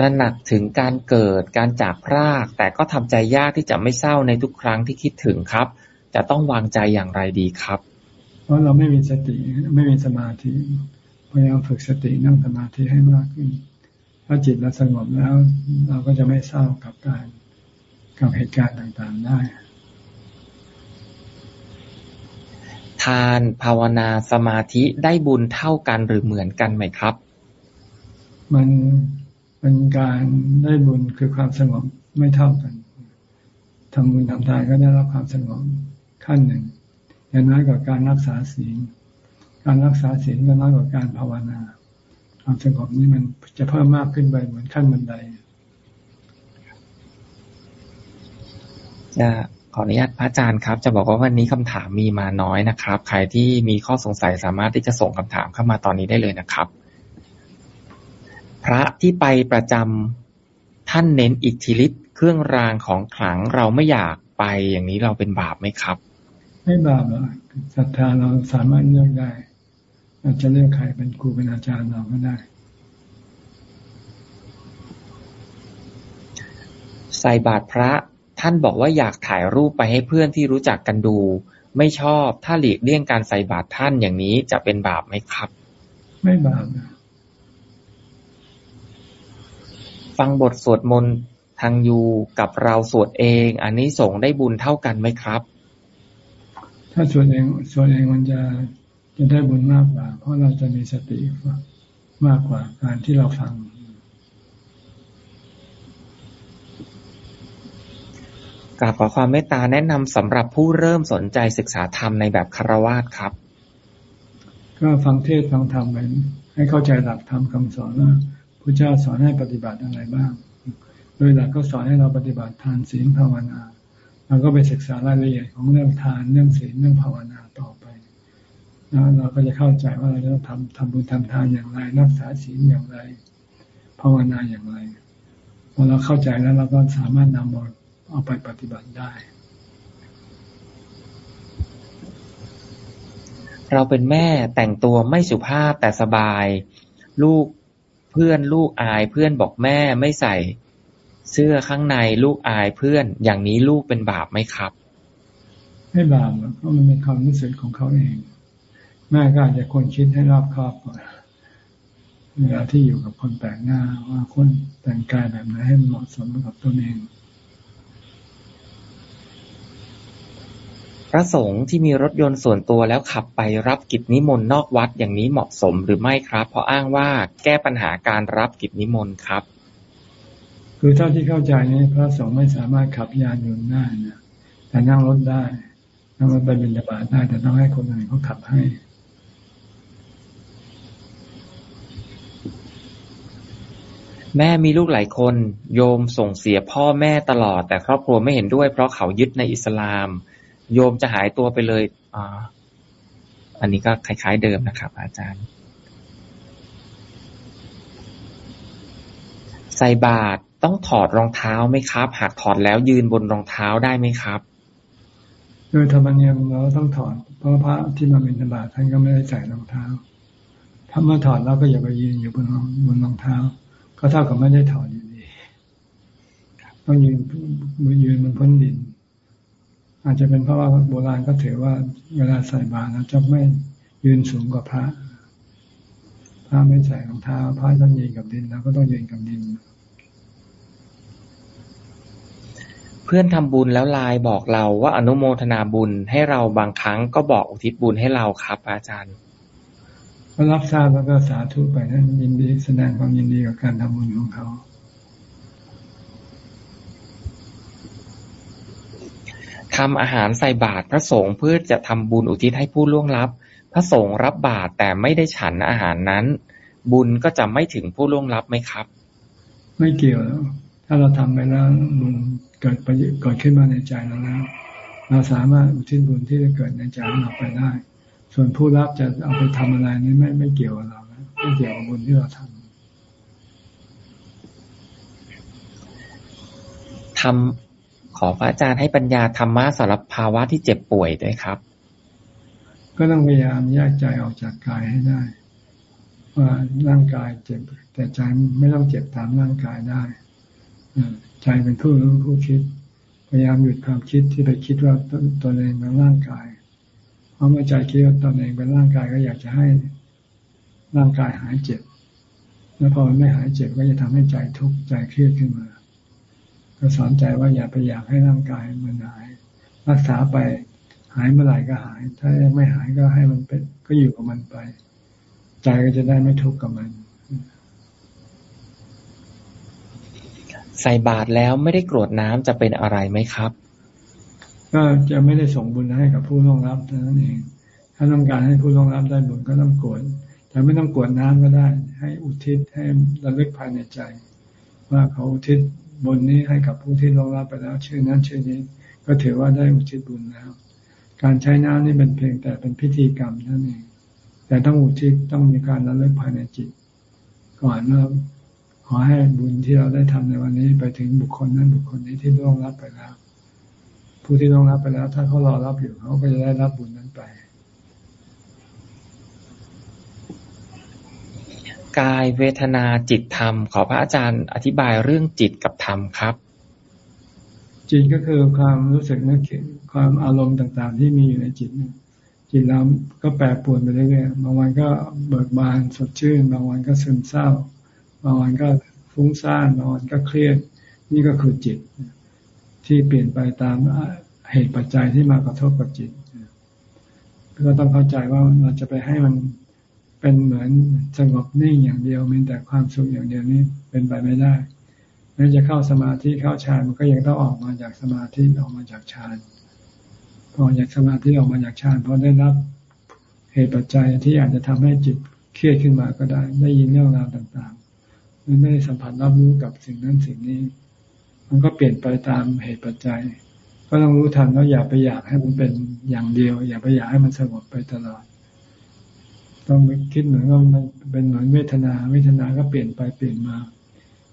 Speaker 1: ระหนักถึงการเกิดการจากพราก แต่ก็ทำใจยากที่จะไม่เศร้าในทุกครั้งที่คิดถึงครับ จะต้องวางใจอย่างไรดีครับ
Speaker 2: เพราะเราไม่มีสติไม่มีสมาธิพยายามฝึกสตินั่งสมาธิให้มากขึ้นถ้าจิตเราสงบแล้ว เราก็จะไม่เศร้ากับการกับเหตุการณ์ต่างๆได้
Speaker 1: ทานภาวนาสมาธิได้บุญเท่ากันหรือเหมือนกันไหมครับ
Speaker 2: มันเป็นการได้บุญคือความสงบไม่เท่ากันทำบุญทำทานก็ได้รับความสงบขั้นหนึ่งอ ย่างน้อยกว่าการรักษาศีล การรักษาศีลก็น้อยกว่าการภาวนา ความสงบนี่มันจะเพิ่มมากขึ้นไปเหมือนขั้นบันได
Speaker 1: จะขออนุญาตพระอาจารย์ครับ จะบอกว่าวันนี้คำถามมีมาน้อยนะครับ ใครที่มีข้อสงสัยสามารถที่จะส่งคำถามเข้ามาตอนนี้ได้เลยนะครับ พระที่ไปประจำท่านเน้นอิทธิฤทธิ์เครื่องรางของขลังเราไม่อยากไปอย่างนี้เราเป็นบาปไหมครับ
Speaker 2: ไม่บาปหรอกศรัทธาเราสามารถเลือกได้เราจะเลือกใครเป็นครูเป็นอาจารย์เราก็ได้
Speaker 1: ใส่บาตรพระท่านบอกว่าอยากถ่ายรูปไปให้เพื่อนที่รู้จักกันดู ไม่ชอบถ้าหลีกเลี่ยงการใส่บาตรท่านอย่างนี้จะเป็นบาปไหมครับ
Speaker 2: ไม่บาป
Speaker 1: ฟังบทสวดมนต์ทางยูกับเราสวดเอง อันนี้ส่งได้บุญเท่ากันไหมครับ
Speaker 2: ถ้าสวดเองสวดเองมันจะจะได้บุญมากกว่า เพราะเราจะมีสติมากกว่าการที่เราฟัง
Speaker 1: กราบขอความเมตตาแนะนำสำหรับผู้เริ่มสนใจศึกษาธรรมในแบบคารวาสครับ
Speaker 2: ก็ฟังเทศฟังธรรมไปให้เข้าใจหลักธรรมคำสอนว่าพระเจ้าสอนให้ปฏิบัติอะไรบ้าง โดยหลักก็สอนให้เราปฏิบัติทานศีลภาวนา เราก็ไปศึกษารายละเอียดของเรื่องทานเรื่องศีลเรื่องภาวนาต่อไปแล้วเราก็จะเข้าใจว่าเราต้องทำทำบุญทำทานอย่างไร รักษาศีลอย่างไร ภาวนาอย่างไรพอเราเข้าใจแล้วเราก็สามารถนำมาเอาไปปฏิบัติได้
Speaker 1: เราเป็นแม่แต่งตัวไม่สุภาพแต่สบาย ลูกเพื่อนลูกอายเพื่อนบอกแม่ไม่ใส่ เสื้อข้างในลูกอายเพื่อน อย่างนี้ลูกเป็นบาปไหมครับ
Speaker 2: ไม่บาปเพราะมันเป็นความรู้สึกของเขาเอง แม่ก็อาจจะควรคิดให้รอบคอบก่อนเวลาที่อยู่กับคนแปลกหน้า ว่าคนแต่งกายแบบไหนให้เหมาะสมกับตัวเอง
Speaker 1: พระสงฆ์ที่มีรถยนต์ส่วนตัวแล้วขับไปรับกิจนิมนต์นอกวัดอย่างนี้เหมาะสมหรือไม่ครับ เพราะอ้างว่าแก้ปัญหาการรับกิจนิมนต์ครับ
Speaker 2: คือเท่าที่เข้าใจนี้พระสงฆ์ไม่สามารถขับยานยนต์ได้นะแต่นั่งรถได้นั่งรถไปบินบาตได้ แต่ต้องให้คนอื่นเขาขับให้
Speaker 1: แม่มีลูกหลายคน โยมส่งเสียพ่อแม่ตลอด แต่ครอบครัวไม่เห็นด้วย เพราะเขายึดในอิสลาม โยมจะหายตัวไปเลยอ่าอันนี้ก็คล้ายๆเดิมนะครับ อาจารย์ ใส่บาตร ต้องถอดรองเท้าไหมครับ หากถอดแล้วยืนบนรองเท้าได้ไหมครับ
Speaker 2: โดยธรรมเนียมเราต้องถอด เพราะพระที่มาบิณฑบาตท่านก็ไม่ได้ใส่รองเท้า ถ้ามาถอดเราก็อย่าไปยืนอยู่บนบนรองเท้า ก็เท่ากับไม่ได้ถอดอยู่ดีต้องยืนมือยืนบนพื้นดิน อาจจะเป็นเพราะว่าโบราณก็ถือว่าเวลาใส่บาตรจะไม่ยืนสูงกว่าพระ พระไม่ใส่รองเท้า พระต้องยืนกับดินแล้วก็ต้องยืนกับดิน
Speaker 1: เพื่อนทำบุญแล้วไลน์บอกเราว่าอนุโมทนาบุญให้เราบางครั้งก็บอกอุทิศบุญให้เราครับ อาจารย์
Speaker 2: ก็รับทราบแล้วก็สาธุไปนะยินดีแสดงความยินดีกับการทำบุญของเขา
Speaker 1: ทำอาหารใส่บาตรพระสงฆ์เพื่อจะทำบุญอุทิศให้ผู้ล่วงลับ พระสงฆ์รับบาตรแต่ไม่ได้ฉันอาหารนั้น บุญก็จะไม่ถึงผู้ล่วงลับไหมครับ
Speaker 2: ไม่เกี่ยวแล้วถ้าเราทำไปแล้วบุญ เกิดประโยชน์เกิดขึ้นมาในใจเราแล้ว เราสามารถอุทิศบุญที่จะเกิดในใจเราไปได้ ส่วนผู้รับจะเอาไปทำอะไรนี่ไม่ไม่เกี่ยวกับเรานะไม่เกี่ยวกับบุญที่เราทำ
Speaker 1: ทำขอพระอาจารย์ให้ปัญญาธรรมะสำหรับภาวะที่เจ็บป่วยด้วยครับ
Speaker 2: ก็ต้องพยายามแยกใจออกจากกายให้ได้ ว่าร่างกายเจ็บแต่ใจไม่ต้องเจ็บตามร่างกายได้ ใจเป็นผู้รู้ผู้คิด พยายามหยุดความคิดที่ไปคิดว่าตนเองเป็นร่างกาย เพราะเมื่อใจคิดว่าตนเองเป็นร่างกายก็อยากจะให้ร่างกายหายเจ็บ แล้วพอมันไม่หายเจ็บก็จะทำให้ใจทุกข์ใจเครียดขึ้นมา ก็สอนใจว่าอย่าไปอยากให้ร่างกายมันหาย รักษาไปหายเมื่อไหร่ก็หาย ถ้ายังไม่หายก็ให้มันเป็นก็อยู่กับมันไป ใจก็จะได้ไม่ทุกข์กับมัน
Speaker 1: ใส่บาตรแล้วไม่ได้กรวดน้ำจะเป็นอะไรไหมครับ
Speaker 2: ก็จะไม่ได้ส่งบุญให้กับผู้ร่วงรับเท่านั้นเอง ถ้าต้องการให้ผู้ร่วงรับได้บุญก็ต้องกรวดแต่ไม่ต้องกรวดน้ำก็ได้ ให้อุทิศให้ระลึกภายในใจ ว่าเขาอุทิศบุญนี้ให้กับผู้ที่ร่วงรับไปแล้วชื่อนั้นชื่อนี้ ก็ถือว่าได้อุทิศบุญแล้ว การใช้น้ำนี่เป็นเพียงแต่เป็นพิธีกรรมเท่านั้นเองแต่ต้องอุทิศต้องมีการระลึกภายในจิต ก่อนว่า ขอให้บุญที่เราได้ทำในวันนี้ ไปถึงบุคคลนั้นบุคคลนี้ที่ร่วงรับไปแล้ว ผู้ที่ร่วงรับไปแล้ว ถ้าเขารอรับอยู่เขาก็จะได้รับบุญนั้นไป
Speaker 1: กายเวทนาจิตธรรม ขอพระอาจารย์อธิบายเรื่องจิตกับธรรมครับ
Speaker 2: จิตก็คือความรู้สึกนึกคิดความอารมณ์ต่างๆ ที่มีอยู่ในจิตจิตเราก็แปรปรวนไปเรื่อยๆบางวันก็เบิกบานสดชื่น บางวันก็ซึมเศร้า บางวันก็ฟุ้งซ่านบางวันก็เครียด นี่ก็คือจิต ที่เปลี่ยนไปตามเหตุปัจจัยที่มากระทบกับจิตก็ต้องเข้าใจว่าเราจะไปให้มันเป็นเหมือนสงบนิ่งอย่างเดียวมีแต่ความสุขอย่างเดียวนี้เป็นไปไม่ได้แม้จะเข้าสมาธิเข้าฌานมันก็ยังต้องออกมาจากสมาธิออกมาจากฌานพอจากสมาธิออกมาจากฌานพอได้รับเหตุปัจจัยที่อาจจะทำให้จิตเครียดขึ้นมาก็ได้ ได้ยินเรื่องราวต่าง หรือได้สัมผัสรับรู้กับสิ่งนั้นสิ่งนี้ มันก็เปลี่ยนไปตามเหตุปัจจัย ก็ต้องรู้ทันว่าอย่าไปอยากให้มันเป็นอย่างเดียว อย่าไปอยากให้มันสงบไปตลอด ต้องคิดเหมือนว่ามันเป็นเหมือนเวทนาเวทนาก็เปลี่ยนไปเปลี่ยนมา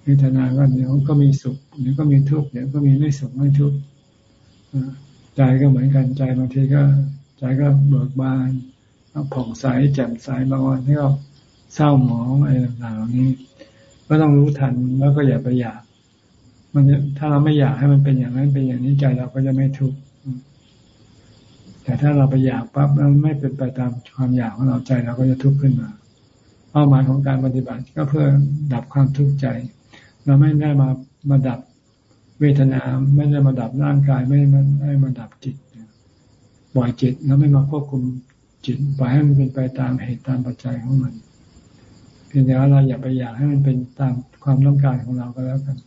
Speaker 2: เวทนาก็เดี๋ยวก็มีสุขเดี๋ยวก็มีทุกข์เดี๋ยวก็มีไม่สุขไม่ทุกข์ใจก็เหมือนกันใจบางทีก็ใจก็เบิกบานผ่องใสแจ่มใสบางวันที่ก็เศร้าหมองอะไรต่างๆนี้ ก็ต้องรู้ทันแล้วก็อย่าไปอยาก มันถ้าเราไม่อยากให้มันเป็นอย่างนั้นเป็นอย่างนี้ใจเราก็จะไม่ทุกข์แต่ถ้าเราไปอยากปั๊บแล้วไม่เป็นไปตามความอยากของเราใจเราก็จะทุกข์ขึ้นมาเป้าหมายของการปฏิบัติก็เพื่อดับความทุกข์ใจ เราไม่ได้มามาดับเวทนาไม่ได้มาดับร่างกายไม่ได้มาดับจิตปล่อยจิตแล้วไม่มาควบคุมจิตปล่อยให้มันเป็นไปตามเหตุตามปัจจัยของมัน เพียงแต่ว่าเราอย่าไปอยากให้มันเป็นตามความต้องการของเราก็แล้วกัน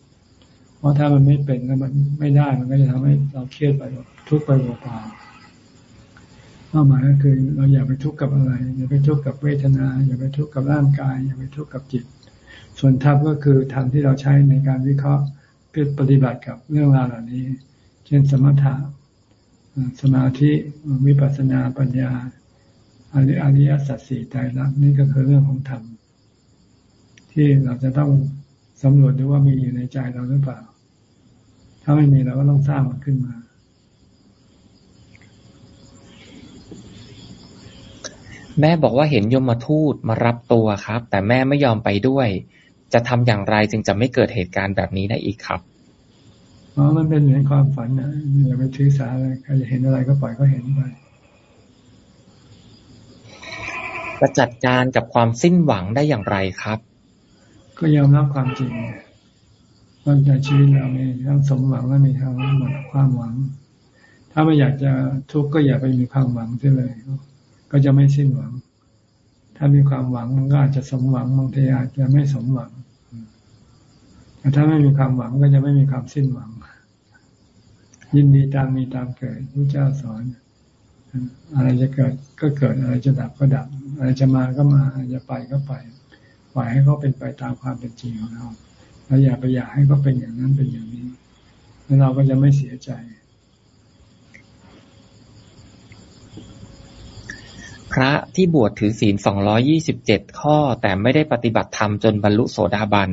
Speaker 2: เพราะถ้ามันไม่เป็นแล้วมันไม่ได้มันก็จะทำให้เราเครียดไปทุกข์ไปเปล่าๆเป้าหมายก็คือเราอย่าไปทุกข์กับอะไร อย่าไปทุกข์กับเวทนา อย่าไปทุกข์กับร่างกาย อย่าไปทุกข์กับจิต ส่วนธรรมก็คือธรรมที่เราใช้ในการวิเคราะห์เพื่อปฏิบัติกับเรื่องราวเหล่านี้ เช่นสมถะสมาธิวิปัสสนาปัญญาอริยสัจสี่ใจรักนี่ก็คือเรื่องของธรรม ที่เราจะต้องสำรวจดูว่ามีอยู่ในใจเราหรือเปล่า ถ้าไม่มีเราก็ต้องสร้างมันขึ้นมา
Speaker 1: แม่บอกว่าเห็นยมทูตมารับตัวครับ แต่แม่ไม่ยอมไปด้วย จะทำอย่างไรจึงจะไม่เกิดเหตุการณ์แบบนี้ได้อีกครับ
Speaker 2: อ๋อมันเป็นเหมือนความฝันนะอย่าไปถือสาเลยใครจะเห็นอะไรก็ปล่อยก็เห็นไป
Speaker 1: จะจัดการกับความสิ้นหวังได้อย่างไรครับ
Speaker 2: ก็ยอมรับความจริงว่าในชีวิตเรามีทั้งสมหวังและมีทั้งหมดความหวัง ถ้าไม่อยากจะทุกข์ก็อย่าไปมีความหวังเลย ก็จะไม่สิ้นหวัง ถ้ามีความหวังมันก็อาจจะสมหวังบางทีอาจจะไม่สมหวังแต่ถ้าไม่มีความหวังก็จะไม่มีความสิ้นหวัง ยินดีตามมีตามเกิดพระเจ้าสอน อะไรจะเกิดก็เกิดอะไรจะดับก็ดับ อะไรจะมาก็มาอะไรจะไปก็ไป ปล่อยให้เขาเป็นไปตามความเป็นจริงของเราเราอย่าไปอยากให้เขาเป็นอย่างนั้นเป็นอย่างนี้แล้วเราก็จะไม่เสียใจ
Speaker 1: พระที่บวชถือศีลสองร้อยี่สิบเจ็ดข้อ แต่ไม่ได้ปฏิบัติธรรมจนบรรลุโสดาบัน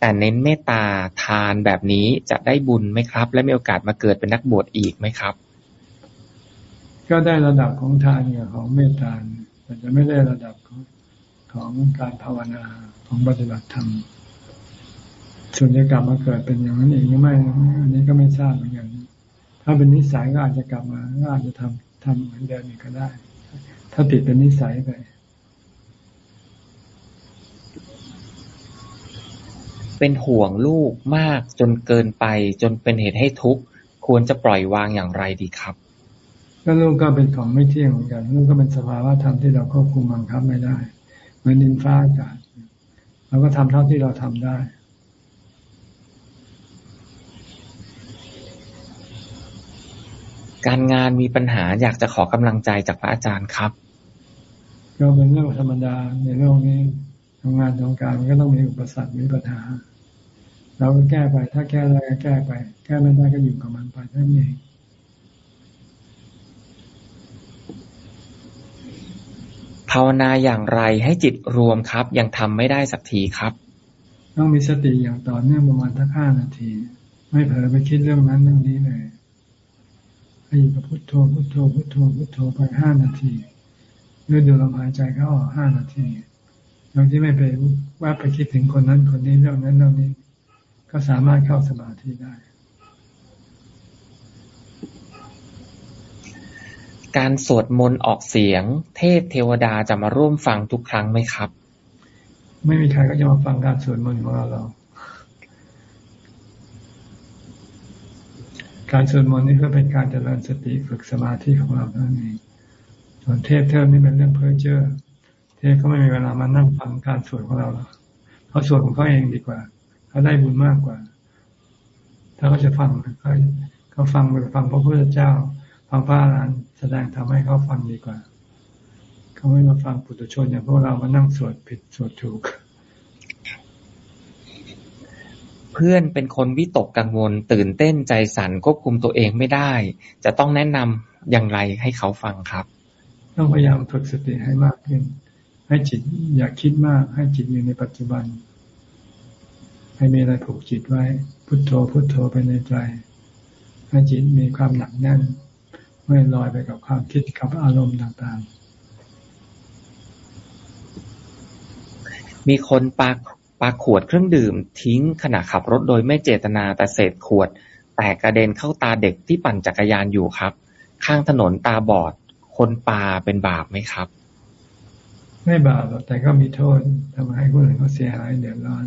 Speaker 1: แต่เน้นเมตตาทานแบบนี้จะได้บุญไหมครับ และมีโอกาสมาเกิดเป็นนักบวชอีกไหมครับ
Speaker 2: ก็ได้ระดับของทานกับของเมตตาแต่จะไม่ได้ระดับ ของของการภาวนาของปฏิบัติธรรมส่วนจะกลับมาเกิดเป็นอย่างนั้นเองหรือไม่อันนี้ก็ไม่ทราบเหมือนกัน ถ้าเป็นนิสัยก็อาจจะกลับมาก็อาจจะทำทำเหมือนเดิมอีกก็ได้ ถ้าติดเป็นนิสัยไป
Speaker 1: เป็นห่วงลูกมากจนเกินไป จนเป็นเหตุให้ทุกข์ควรจะปล่อยวางอย่างไรดีครับ
Speaker 2: ก็ลูกก็เป็นของไม่เที่ยงเหมือนกัน ลูกก็เป็นสภาวะธรรมที่เราควบคุมบังคับไม่ได้ เหมือนดินฟ้าอากาศเราก็ทำเท่าที่เราทำได้
Speaker 1: การงานมีปัญหาอยากจะขอกำลังใจจากพระอาจารย์ครับ
Speaker 2: ก็เป็นเรื่องธรรมดาในโลกนี้ทำงานทำการก็ต้องมีอุปสรรคมีปัญหา เราก็แก้ไปถ้าแก้ได้ก็แก้ไป แก้ไม่ได้ก็อยู่กับมันไปแค่นี้เอง
Speaker 1: ภาวนาอย่างไรให้จิตรวมครับ ยังทำไม่ได้สักทีครับ
Speaker 2: ต้องมีสติอย่างต่อเนื่องประมาณทักห้านาที ไม่เผลอไปคิดเรื่องนั้นเรื่องนี้เลยให้อยู่กับพุทโธพุทโธพุทโธพุทโธไปห้านาทีเรื่อดูลมหายใจเข้าออกห้านาทีโดยที่ไม่ไปว่าไปคิดถึงคนนั้นคนนี้เรื่องนั้นเรื่องนี้ ก็สามารถเข้าสมาธิได้
Speaker 1: การสวดมนต์ออกเสียง เทพเทวดาจะมาร่วมฟังทุกครั้งไหมครับ
Speaker 2: ไม่มีใครก็จะมาฟังการสวดมนต์ของเราเราการสวดมนต์นี่ก็เป็นการเจริญสติฝึกสมาธิของเราเท่านั้นเองส่วนเทพเทพนี่เป็นเรื่องเพ้อเจ้อเทพเขาไม่มีเวลามานั่งฟังการสวดของเราหรอกเขาสวดของเขาเองดีกว่า เขาได้บุญมากกว่า ถ้าเขาจะฟังเขาเขาฟังไปฟังพระพุทธเจ้า ฟังพระอรหันต์แสดงทำให้เขาฟังดีกว่า เขาไม่มาฟังปุถุชนอย่างพวกเรามานั่งสวดผิดสวดถูก
Speaker 1: เพื่อนเป็นคนวิตกกังวล ตื่นเต้นใจสั่นควบคุมตัวเองไม่ได้ จะต้องแนะนำอย่างไรให้เขาฟังครับ
Speaker 2: ต้องพยายามฝึกสติให้มากขึ้น ให้จิตอย่าคิดมาก ให้จิตอยู่ในปัจจุบันพให้มีอะไรผูกจิตไว้ พุทโธพุทโธไปในใจ ให้จิตมีความหนักแน่น ไม่ลอยไปกับความคิดกับอารมณ์ต่าง
Speaker 1: ๆ มีคนปาปาขวดเครื่องดื่ม ทิ้งขณะขับรถโดยไม่เจตนาแต่เศษขวด แตกกระเด็นเข้าตาเด็กที่ปั่นจักรยานอยู่ครับ ข้างถนนตาบอด คนปาเป็นบาปไหมครับ
Speaker 2: ไม่บาปแต่ก็มีโทษทำให้ผู้อื่นเขาเสียหายเดือดร้อน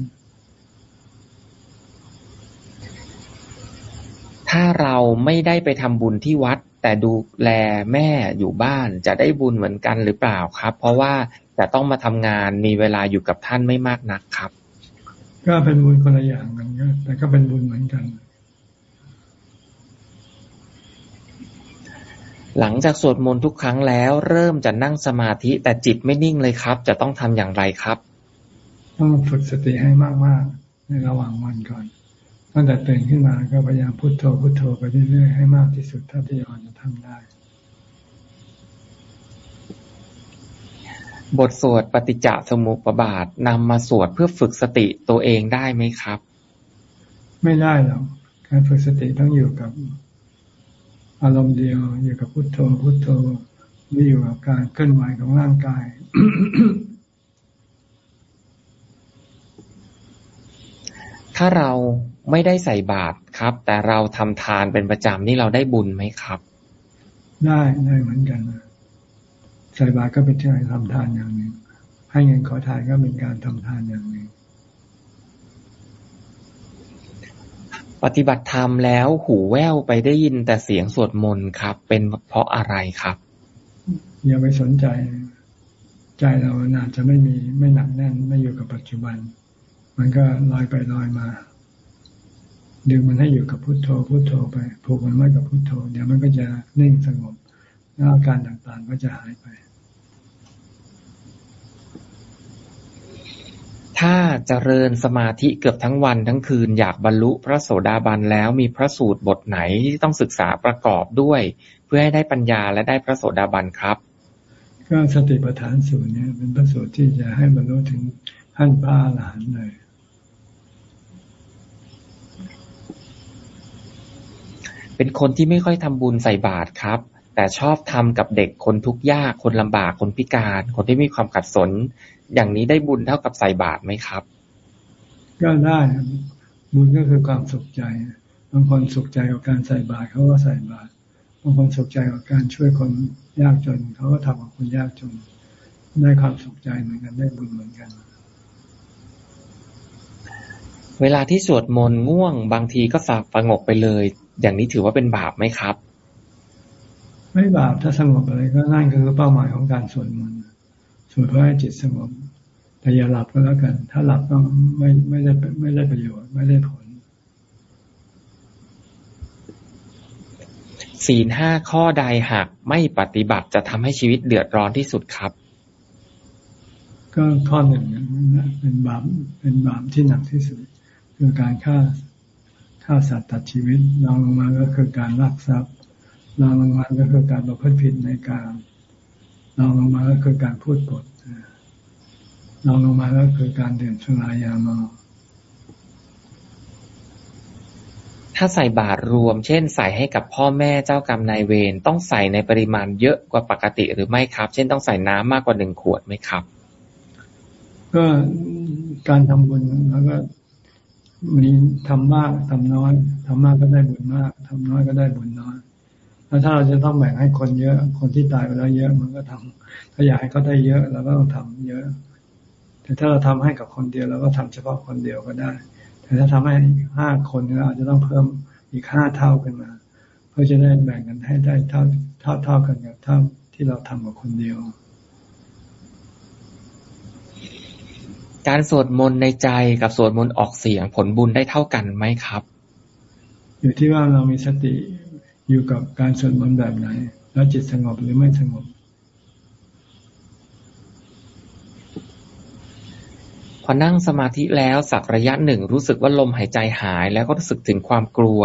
Speaker 1: ถ้าเราไม่ได้ไปทำบุญที่วัด แต่ดูแลแม่อยู่บ้านจะได้บุญเหมือนกันหรือเปล่าครับ เพราะว่าจะต้องมาทำงานมีเวลาอยู่กับท่านไม่มากนักครับ
Speaker 2: ก็เป็นบุญคนละอย่างกันก็แต่ก็เป็นบุญเหมือนกัน
Speaker 1: หลังจากสวดมนต์ทุกครั้งแล้ว เริ่มจะนั่งสมาธิแต่จิตไม่นิ่งเลยครับ จะต้องทำอย่างไรครับ
Speaker 2: ต้องฝึกสติให้มากๆในระหว่างวันก่อน ตั้งแต่ตื่นขึ้นมาก็พยายามพุโทโธพุโทโธไปเรื่อยๆให้มากที่สุดเท่าที่เราจะทำได้
Speaker 1: บทสวดปฏิจจสมุปบาทนำมาสวดเพื่อฝึกสติตัวเองได้ไหมครับ
Speaker 2: ไม่ได้หรอกการฝึกสติต้องอยู่กับอารมณ์เดียว อยู่กับพุโทโธพุโทโธไม่อยู่กับการเคลื่อนไหวของร่างกาย
Speaker 1: ถ้าเรา ไม่ได้ใส่บาตรครับ แต่เราทำทานเป็นประจำนี่เราได้บุญไหมครับ
Speaker 2: ได้ได้เหมือนกันใส่บาตรก็เป็นการทำทานอย่างหนึ่งให้เงินขอทานก็เป็นการทำทานอย่างหนึ่ง
Speaker 1: ปฏิบัติธรรมแล้วหูแว่วไปได้ยินแต่เสียงสวดมนต์ครับ เป็นเพราะอะไรครับ
Speaker 2: อย่าไปสนใจ ใจเราอาจจะไม่มีไม่หนักแน่นไม่อยู่กับปัจจุบัน มันก็ลอยไปลอยมา ดึงมันให้อยู่กับพุโทโธพุโทโธไปผูกมันไว้กับพุโทโธเดี๋ยวมันก็จะนิ่งสงบแล้วอาการต่างๆก็จะหายไป
Speaker 1: ถ้าเจริญสมาธิเกือบทั้งวันทั้งคืนอยากบรรลุพระโสดาบันแล้วมีพระสูตรบทไหนที่ต้องศึกษาประกอบด้วย เพื่อให้ได้ปัญญาและได้พระโสดาบันครับ
Speaker 2: ก็สติปัฏฐานสูตรเนี่ยเป็นพระสูตรที่จะให้บรรลุถึงท่านพระอรหันต์เลย
Speaker 1: เป็นคนที่ไม่ค่อยทำบุญใส่บาตรครับ แต่ชอบทำกับเด็กคนทุกข์ยาก คนลำบาก คนพิการ คนที่มีความขัดสน อย่างนี้ได้บุญเท่ากับใส่บาตรไหมครับ
Speaker 2: ก็ได้ บุญก็คือความสุขใจ บางคนสุขใจกับการใส่บาตรเขาก็ใส่บาตร บางคนสุขใจกับการช่วยคนยากจน เขาก็ทำกับคนยากจน ได้ความสุขใจเหมือนกัน ได้บุญเหมือนกัน
Speaker 1: เวลาที่สวดมนต์ง่วงบางทีก็สับสงบไปเลย อย่างนี้ถือว่าเป็นบาปไหมครับ
Speaker 2: ไม่บาปถ้าสงบอะไรก็นั่นคือเป้าหมายของการสวดมนต์สวดเพื่อให้จิตสงบแต่อย่าหลับก็แล้วกัน ถ้าหลับก็ไม่ไม่ได้ไม่ได้ประโยชน์ไม่ได้ผล
Speaker 1: ศีลห้าข้อใดหากไม่ปฏิบัติจะทำให้ชีวิตเดือดร้อนที่สุดครับ
Speaker 2: ก็ข้อหนึ่งเป็นบาปเป็นบาปที่หนักที่สุด คือการฆ่า ฆ่าสัตว์ตัดชีวิตรองลงมาก็คือการลักทรัพย์รองลงมาก็คือการประพฤติผิดในการรองลงมาก็คือการพูดปดรองลงมาก็คือการดื่มสุรายาเมา
Speaker 1: ถ้าใส่บาตรรวม เช่น ใส่ให้กับพ่อแม่เจ้ากรรมนายเวรต้องใส่ในปริมาณเยอะกว่าปกติหรือไม่ครับ เช่นต้องใส่น้ำมากกว่าหนึ่งขวดไหมครับ
Speaker 2: ก็การทำบุญแล้วก็ มีทำมากทำน้อยทำมากก็ได้บุญมากทำน้อยก็ได้บุญน้อย แล้วถ้าเราจะต้องแบ่งให้คนเยอะ คนที่ตายไปแล้วเยอะมันก็ทำถ้าอยากให้เขาได้เยอะเราก็ต้องทำเยอะ แต่ถ้าเราทำให้กับคนเดียวเราก็ทำเฉพาะคนเดียวก็ได้ แต่ถ้าทำให้ห้าคนเราอาจจะต้องเพิ่มอีกห้าเท่าขึ้นมา เพื่อจะได้แบ่งกันให้ได้เท่าเท่าเท่ากันกับเท่าที่เราทำกับคนเดียว
Speaker 1: การสวดมนต์ในใจกับสวดมนต์ออกเสียงผลบุญได้เท่ากันไหมครับ
Speaker 2: อยู่ที่ว่าเรามีสติอยู่กับการสวดมนต์แบบไหน แล้วจิตสงบหรือไม่สงบ
Speaker 1: พอนั่งสมาธิแล้วสักระยะหนึ่งรู้สึกว่าลมหายใจหาย แล้วก็รู้สึกถึงความกลัว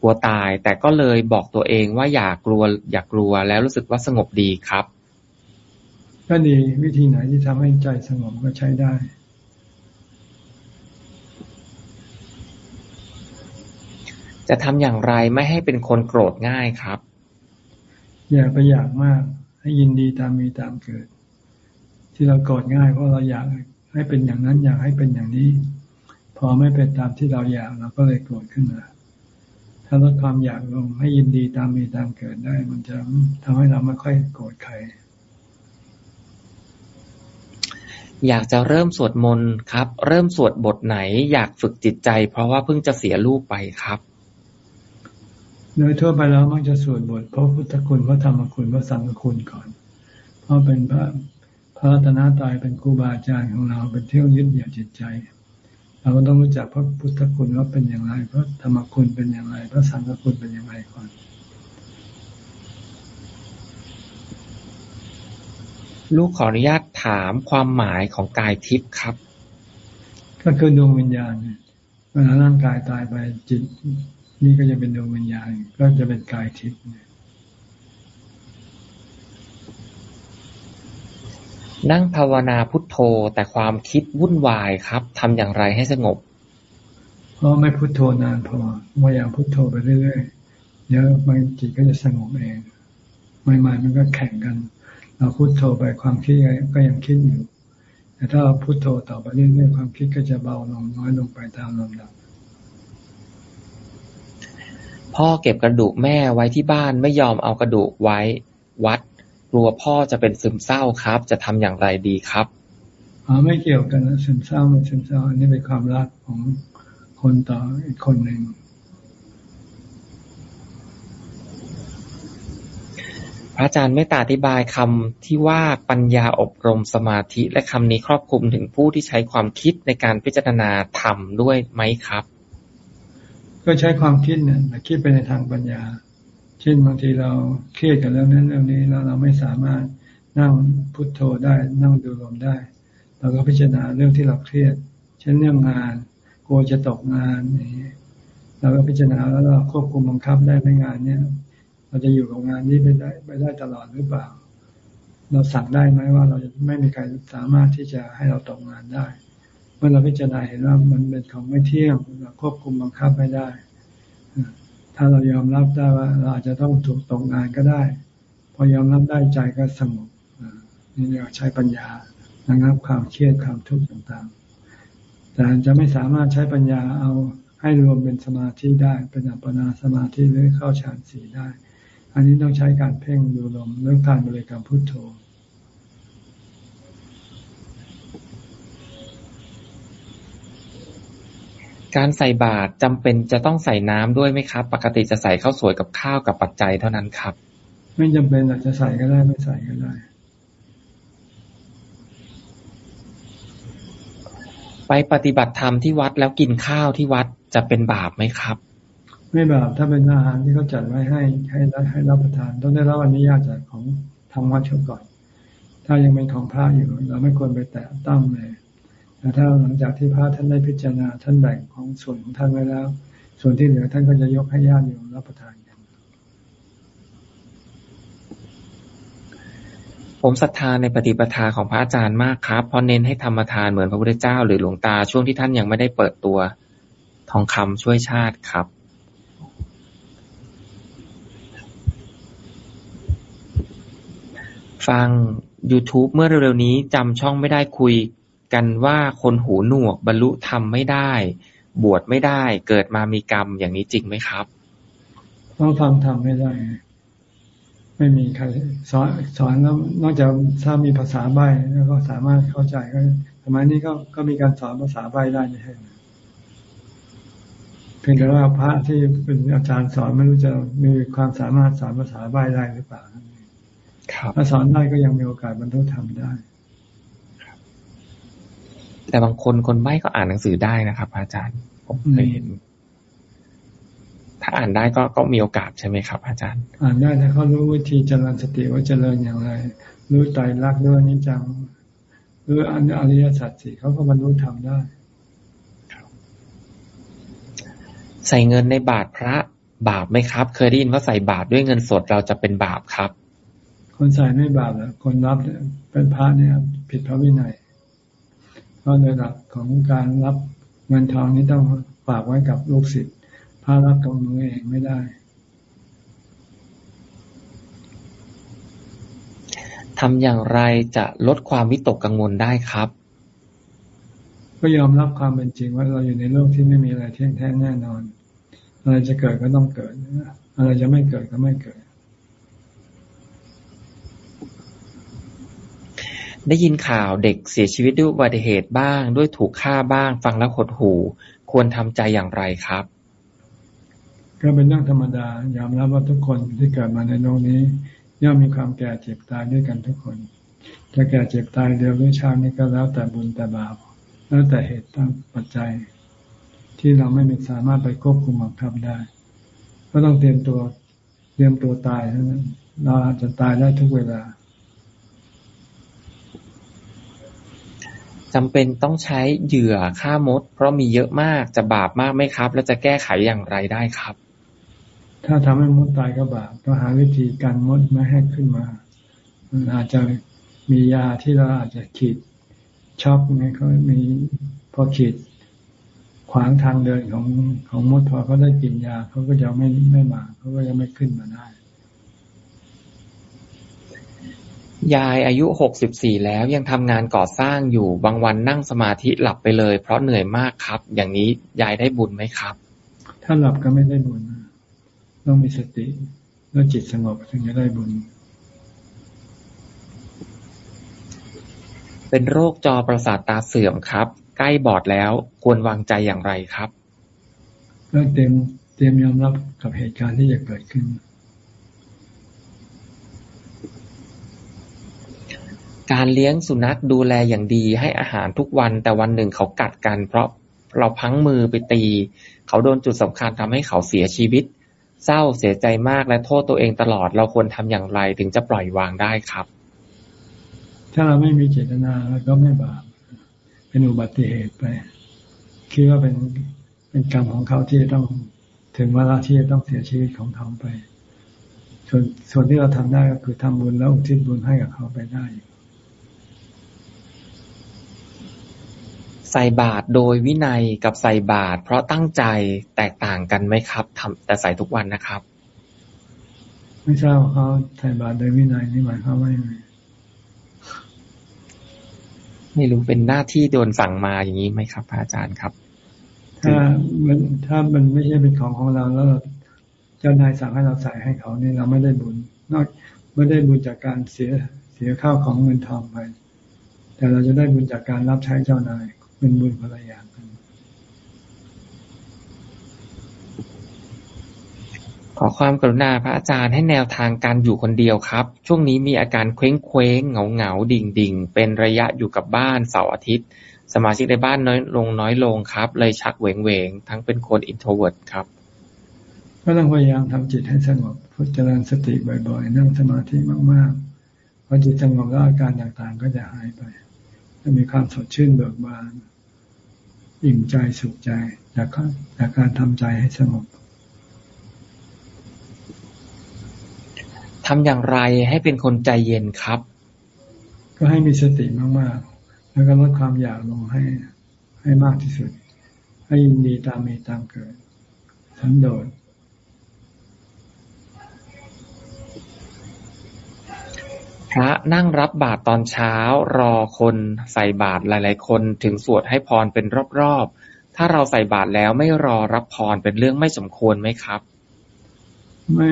Speaker 1: กลัวตาย แต่ก็เลยบอกตัวเองว่าอย่ากลัวอย่ากลัวแล้วรู้สึกว่าสงบดีครับ
Speaker 2: ก็ดีวิธีไหนที่ทำให้ใจสงบก็ใช้ได้
Speaker 1: จะทำอย่างไรไม่ให้เป็นคนโกรธง่ายครับ
Speaker 2: อย่าไปอยากมาก ให้ยินดีตามมีตามเกิด ที่เราโกรธง่ายเพราะเราอยากให้เป็นอย่างนั้นอยากให้เป็นอย่างนี้ พอไม่เป็นตามที่เราอยากเราก็เลยโกรธขึ้นมาถ้าลดความอยากลงให้ยินดีตามมีตามเกิดได้ มันจะทำให้เราไม่ค่อยโกรธใคร
Speaker 1: อยากจะเริ่มสวดมนต์ครับ เริ่มสวดบทไหน อยากฝึกจิตใจ เพราะว่าเพิ่งจะเสียลูกไปครับ
Speaker 2: โดยทั่วไปแล้วมักจะสวดบทพระพุทธคุณพระธรรมคุณพระสังฆคุณก่อน เพราะเป็นพระพระรัตนตายเป็นครูบาอาจารย์ของเราเป็นเที่ยวยึดเหนี่ยวจิตใจ เราก็ต้องรู้จักพระพุทธคุณว่าเป็นอย่างไร พระธรรมคุณเป็นอย่างไร พระสังฆคุณเป็นอย่างไรก่อน
Speaker 1: ลูกขออนุญาตถามความหมายของกายทิพย์ครับ
Speaker 2: ก็คือดวงวิญญาณเวลาร่างกายตายไปจิต นี่ก็จะเป็นดวงวิญญาณ ก็จะเป็นกายทิพย์
Speaker 1: นั่งภาวนาพุทโธแต่ความคิดวุ่นวายครับทำอย่างไรให้สงบ
Speaker 2: เพราะไม่พุทโธนานพอพยายามพุทโธไปเรื่อยๆเดี๋ยวบางจิตก็จะสงบเองใหม่ๆมันก็แข่งกัน เราพุโทโธไปความคิดก็ยังคิดอยู่ แต่ถ้าเราพุโทโธต่อไปเรื่อยๆความคิดก็จะเบาลงน้อยลงไปตามลำดับ
Speaker 1: พ่อเก็บกระดูกแม่ไว้ที่บ้านไม่ยอมเอากระดูกไว้ วัดกลัวพ่อจะเป็นซึมเศร้าครับ จะทำอย่างไรดีครับ
Speaker 2: อ๋อไม่เกี่ยวกันนะซึมเศร้าไม่ซึมเศร้าอันนี้เป็นความรักของคนต่ออีกคนหนึ่ง
Speaker 1: พระอาจารย์เมตตาอธิบายคำที่ว่าปัญญาอบรมสมาธิ และคำนี้ครอบคลุมถึงผู้ที่ใช้ความคิดในการพิจารณาธรรมด้วยไหมครับ
Speaker 2: ก็ใช้ความคิดเนี่ยคิดไปในทางปัญญา เช่นบางทีเราเครียดกับเรื่องนั้นเรื่องนี้แล้วเราไม่สามารถนั่งพุทโธได้นั่งดูลมได้เราก็พิจารณาเรื่องที่เราเครียด เช่นเรื่องงานกลัวจะตกงานนี่เราก็พิจารณาแล้วเราควบคุมบังคับได้ในงานเนี้ย เราจะอยู่กับงานนี้ไปได้ไปได้ตลอดหรือเปล่า เราสั่งได้ไหมว่าเราจะไม่มีใครสามารถที่จะให้เราตกงานได้ เมื่อเราพิจารณาเห็นว่ามันเป็นของไม่เที่ยงเราควบคุมบังคับไม่ได้ ถ้าเรายอมรับได้ว่าเราอาจจะต้องถูกตกงานก็ได้ พอยอมรับได้ใจก็สงบนี่เรียกใช้ปัญญาระงับความเครียดความทุกข์ต่างๆ แต่จะไม่สามารถใช้ปัญญาเอาให้รวมเป็นสมาธิได้เป็นอัปปนาสมาธิหรือเข้าฌานสีได้ อันนี้ต้องใช้การเพ่งดูลมเรื่องการบริกรรมพุทโธ
Speaker 1: การใส่บาตรจำเป็นจะต้องใส่น้ำด้วยไหมครับ ปกติจะใส่ข้าวสวยกับข้าวกับปัจจัยเท่านั้นครับ
Speaker 2: ไม่จำเป็นอาจจะใส่ก็ได้ไม่ใส่ก็ได้
Speaker 1: ไปปฏิบัติธรรมที่วัดแล้วกินข้าวที่วัดจะเป็นบาปไหมครับ
Speaker 2: ไม่บาปถ้าเป็นอาหารที่เขาจัดไว้ให้ให้ให้รับประทาน ต้องได้รับอนุญาตจากของทางวัดเช่ก่อน ถ้ายังเป็นของพระอยู่ เราไม่ควรไปแตะต้องเลยแต่ถ้าหลังจากที่พระท่านได้พิจารณาท่านแบ่งของส่วนของท่านไว้แล้ว ส่วนที่เหลือท่านก็จะยกให้ญาติโยมรับประทานกัน
Speaker 1: ผมศรัทธาในปฏิปทาของพระอาจารย์มากครับ เพราะเน้นให้ธรรมทานเหมือนพระพุทธเจ้า หรือหลวงตาช่วงที่ท่านยังไม่ได้เปิดตัวทองคำช่วยชาติครับ ฟัง YouTube เมื่อเร็วๆนี้จำช่องไม่ได้คุย กันว่าคนหูหนวกบรรลุธรรมไม่ได้ บวชไม่ได้ เกิดมามีกรรมอย่างนี้จริงไหมครับ
Speaker 2: ต้องฟังธรรมไม่ได้ ไม่มีใครสอนสอนแล้วนอกจากถ้ามีภาษาใบแล้วก็สามารถเข้าใจก็สมัยนี้ก็ก็มีการสอนภาษาใบได้ไม่ใช่เพียงแต่ว่าพระที่เป็นอาจารย์สอนไม่รู้จะมีความสามารถสอนภาษาใบได้หรือเปล่า ถ้าสอนได้ก็ยังมีโอกาสบรรลุธรรมได้
Speaker 1: แต่บางคนคนใบ้ก็อ่านหนังสือได้นะครับ อาจารย์ ผมเคยเห็น ถ้าอ่านได้ก็ก็มีโอกาสใช่ไหมครับ อาจารย์
Speaker 2: อ่านได้ถ้าเขารู้วิธีเจริญสติว่าเจริญอย่างไร รู้ใจรักด้วยนิจังรู้อันอริยสัจสี่เขาก็บรรลุธรรมได้
Speaker 1: ใส่เงินในบาทพระบาปไหมครับ เคยได้ยินว่าใส่บาทด้วยเงินสดเราจะเป็นบาปครับ
Speaker 2: คนใส่ไม่บาปนะคนรับเป็นพระเนี่ยผิดพระวินัยเพราะโดยหลักของการรับเงินทองนี้ต้องฝากไว้กับลูกศิษย์พภาระกับมือเองไม่ได้
Speaker 1: ทำอย่างไรจะลดความวิตกกังวลได้ครับ
Speaker 2: ก็ยอมรับความเป็นจริงว่าเราอยู่ในโลกที่ไม่มีอะไรเที่ยงแท้แน่นอน อะไรจะเกิดก็ต้องเกิด อะไรจะไม่เกิดก็ไม่เกิด
Speaker 1: ได้ยินข่าวเด็กเสียชีวิตด้วยอุบัติเหตุบ้าง ด้วยถูกฆ่าบ้าง ฟังแล้วหดหู่ ควรทำใจอย่างไรครับ
Speaker 2: ก็เป็นเรื่องธรรมดายอมรับว่าทุกคนที่เกิดมาในโลกนี้ ย่อมมีความแก่เจ็บตายด้วยกันทุกคน จะแก่เจ็บตายเร็วหรือช้านี่ก็แล้วแต่บุญแต่บาปแล้วแต่เหตุตั้งปัจจัย ที่เราไม่มีสามารถไปควบคุมบังคับได้ ก็ต้องเตรียมตัวเตรียมตัวตายเท่านั้นเราอาจจะตายได้ทุกเวลา
Speaker 1: จำเป็นต้องใช้เหยื่อฆ่ามด เพราะมีเยอะมากจะบาปมากไหมครับ แล้วจะแก้ไขอย่างไรได้ครับ
Speaker 2: ถ้าทำให้มดตายก็บาปก็หาวิธีการมดไม่ให้ขึ้นมา มันอาจจะมียาที่เราอาจจะขีดช็อกไงเขามีพอขีดขวางทางเดินของของมดพอเขาได้กินยาเขาก็จะไม่ไม่มาเขาก็จะไม่ขึ้นมาได้
Speaker 1: ยายอายุหกสิบสี่แล้วยังทำงานก่อสร้างอยู่บางวันนั่งสมาธิหลับไปเลย เพราะเหนื่อยมากครับ อย่างนี้ยายได้บุญไหมครับ
Speaker 2: ถ้าหลับก็ไม่ได้บุญต้องมีสติแล้วจิตสงบถึงจะได้บุญ
Speaker 1: เป็นโรคจอประสาทตาเสื่อมครับ ใกล้บอดแล้วควรวางใจอย่างไรครับ
Speaker 2: ก็เตรียมเตรียมยอมรับกับเหตุการณ์ที่จะเกิดขึ้น
Speaker 1: การเลี้ยงสุนัขดูแลอย่างดีให้อาหารทุกวัน แต่วันหนึ่งเขากัดกัน เพราะเราพังมือไปตี เขาโดนจุดสำคัญทำให้เขาเสียชีวิต เศร้าเสียใจมากและโทษตัวเองตลอด เราควรทำอย่างไรถึงจะปล่อยวางได้ครับ
Speaker 2: ถ้าเราไม่มีเจตนาแล้วก็ไม่บาปเป็นอุบัติเหตุไป คิดว่าเป็นเป็นกรรมของเขาที่ต้องถึงเวลาที่จะต้องเสียชีวิตของเขาไป ส่วนส่วนที่เราทำได้ก็คือทำบุญแล้วอุทิศบุญให้กับเขาไปได้
Speaker 1: ส่บาตรโดยวินัยกับใส่บาตรเพราะตั้งใจแตกต่างกันไหมครับทำแต่ใส่ทุกวันนะครับ
Speaker 2: ไม่ทราบเขาใส่บาตรโดยวินัยนี่หมายความว่าไง
Speaker 1: ไม่รู้เป็นหน้าที่โดนสั่งมาอย่างนี้ไหมครับพระอาจารย์ครับ
Speaker 2: ถ้ามันถ้ามันไม่ใช่เป็นของของเราแล้วเจ้านายสั่งให้เราใส่ให้เขานี่เราไม่ได้บุญ นอกไม่ได้บุญจากการเสียเสียข้าวของเงินทองไป แต่เราจะได้บุญจากการรับใช้เจ้านาย เป็นบุญภรรยากัน
Speaker 1: ขอความกรุณาพระอาจารย์ให้แนวทางการอยู่คนเดียวครับ ช่วงนี้มีอาการเคว้งเคว้งเหงาเหงาดิ่งดิ่งเป็นระยะอยู่กับบ้านเสาร์อาทิตย์ สมาชิกในบ้านน้อยลงน้อยลงครับ เลยชักโหวงเหวงทั้งเป็นคน introvert ครับ
Speaker 2: ก็ต้องพยายามทำจิตให้สงบพุทธานุสติบ่อยๆ นั่งสมาธิมากๆพอจิตสงบแล้วอาการต่างๆก็จะหายไปจะมีความสดชื่นเบิกบาน อิ่มใจสุขใจจากจากการทำใจให้สงบ
Speaker 1: ทำอย่างไรให้เป็นคนใจเย็นครับ
Speaker 2: ก็ให้มีสติมากๆ แล้วก็ลดความอยากลงให้ให้มากที่สุด ให้ยินดีตามมีตามเกิดสันโดษ
Speaker 1: ระนั่งรับบาตรตอนเช้า รอคนใส่บาตรหลาย ๆ คนถึงสวดให้พรเป็นรอบ ๆ ถ้าเราใส่บาตรแล้วไม่รอรับพรเป็นเรื่องไม่สมควรไหมครับ
Speaker 2: ไม่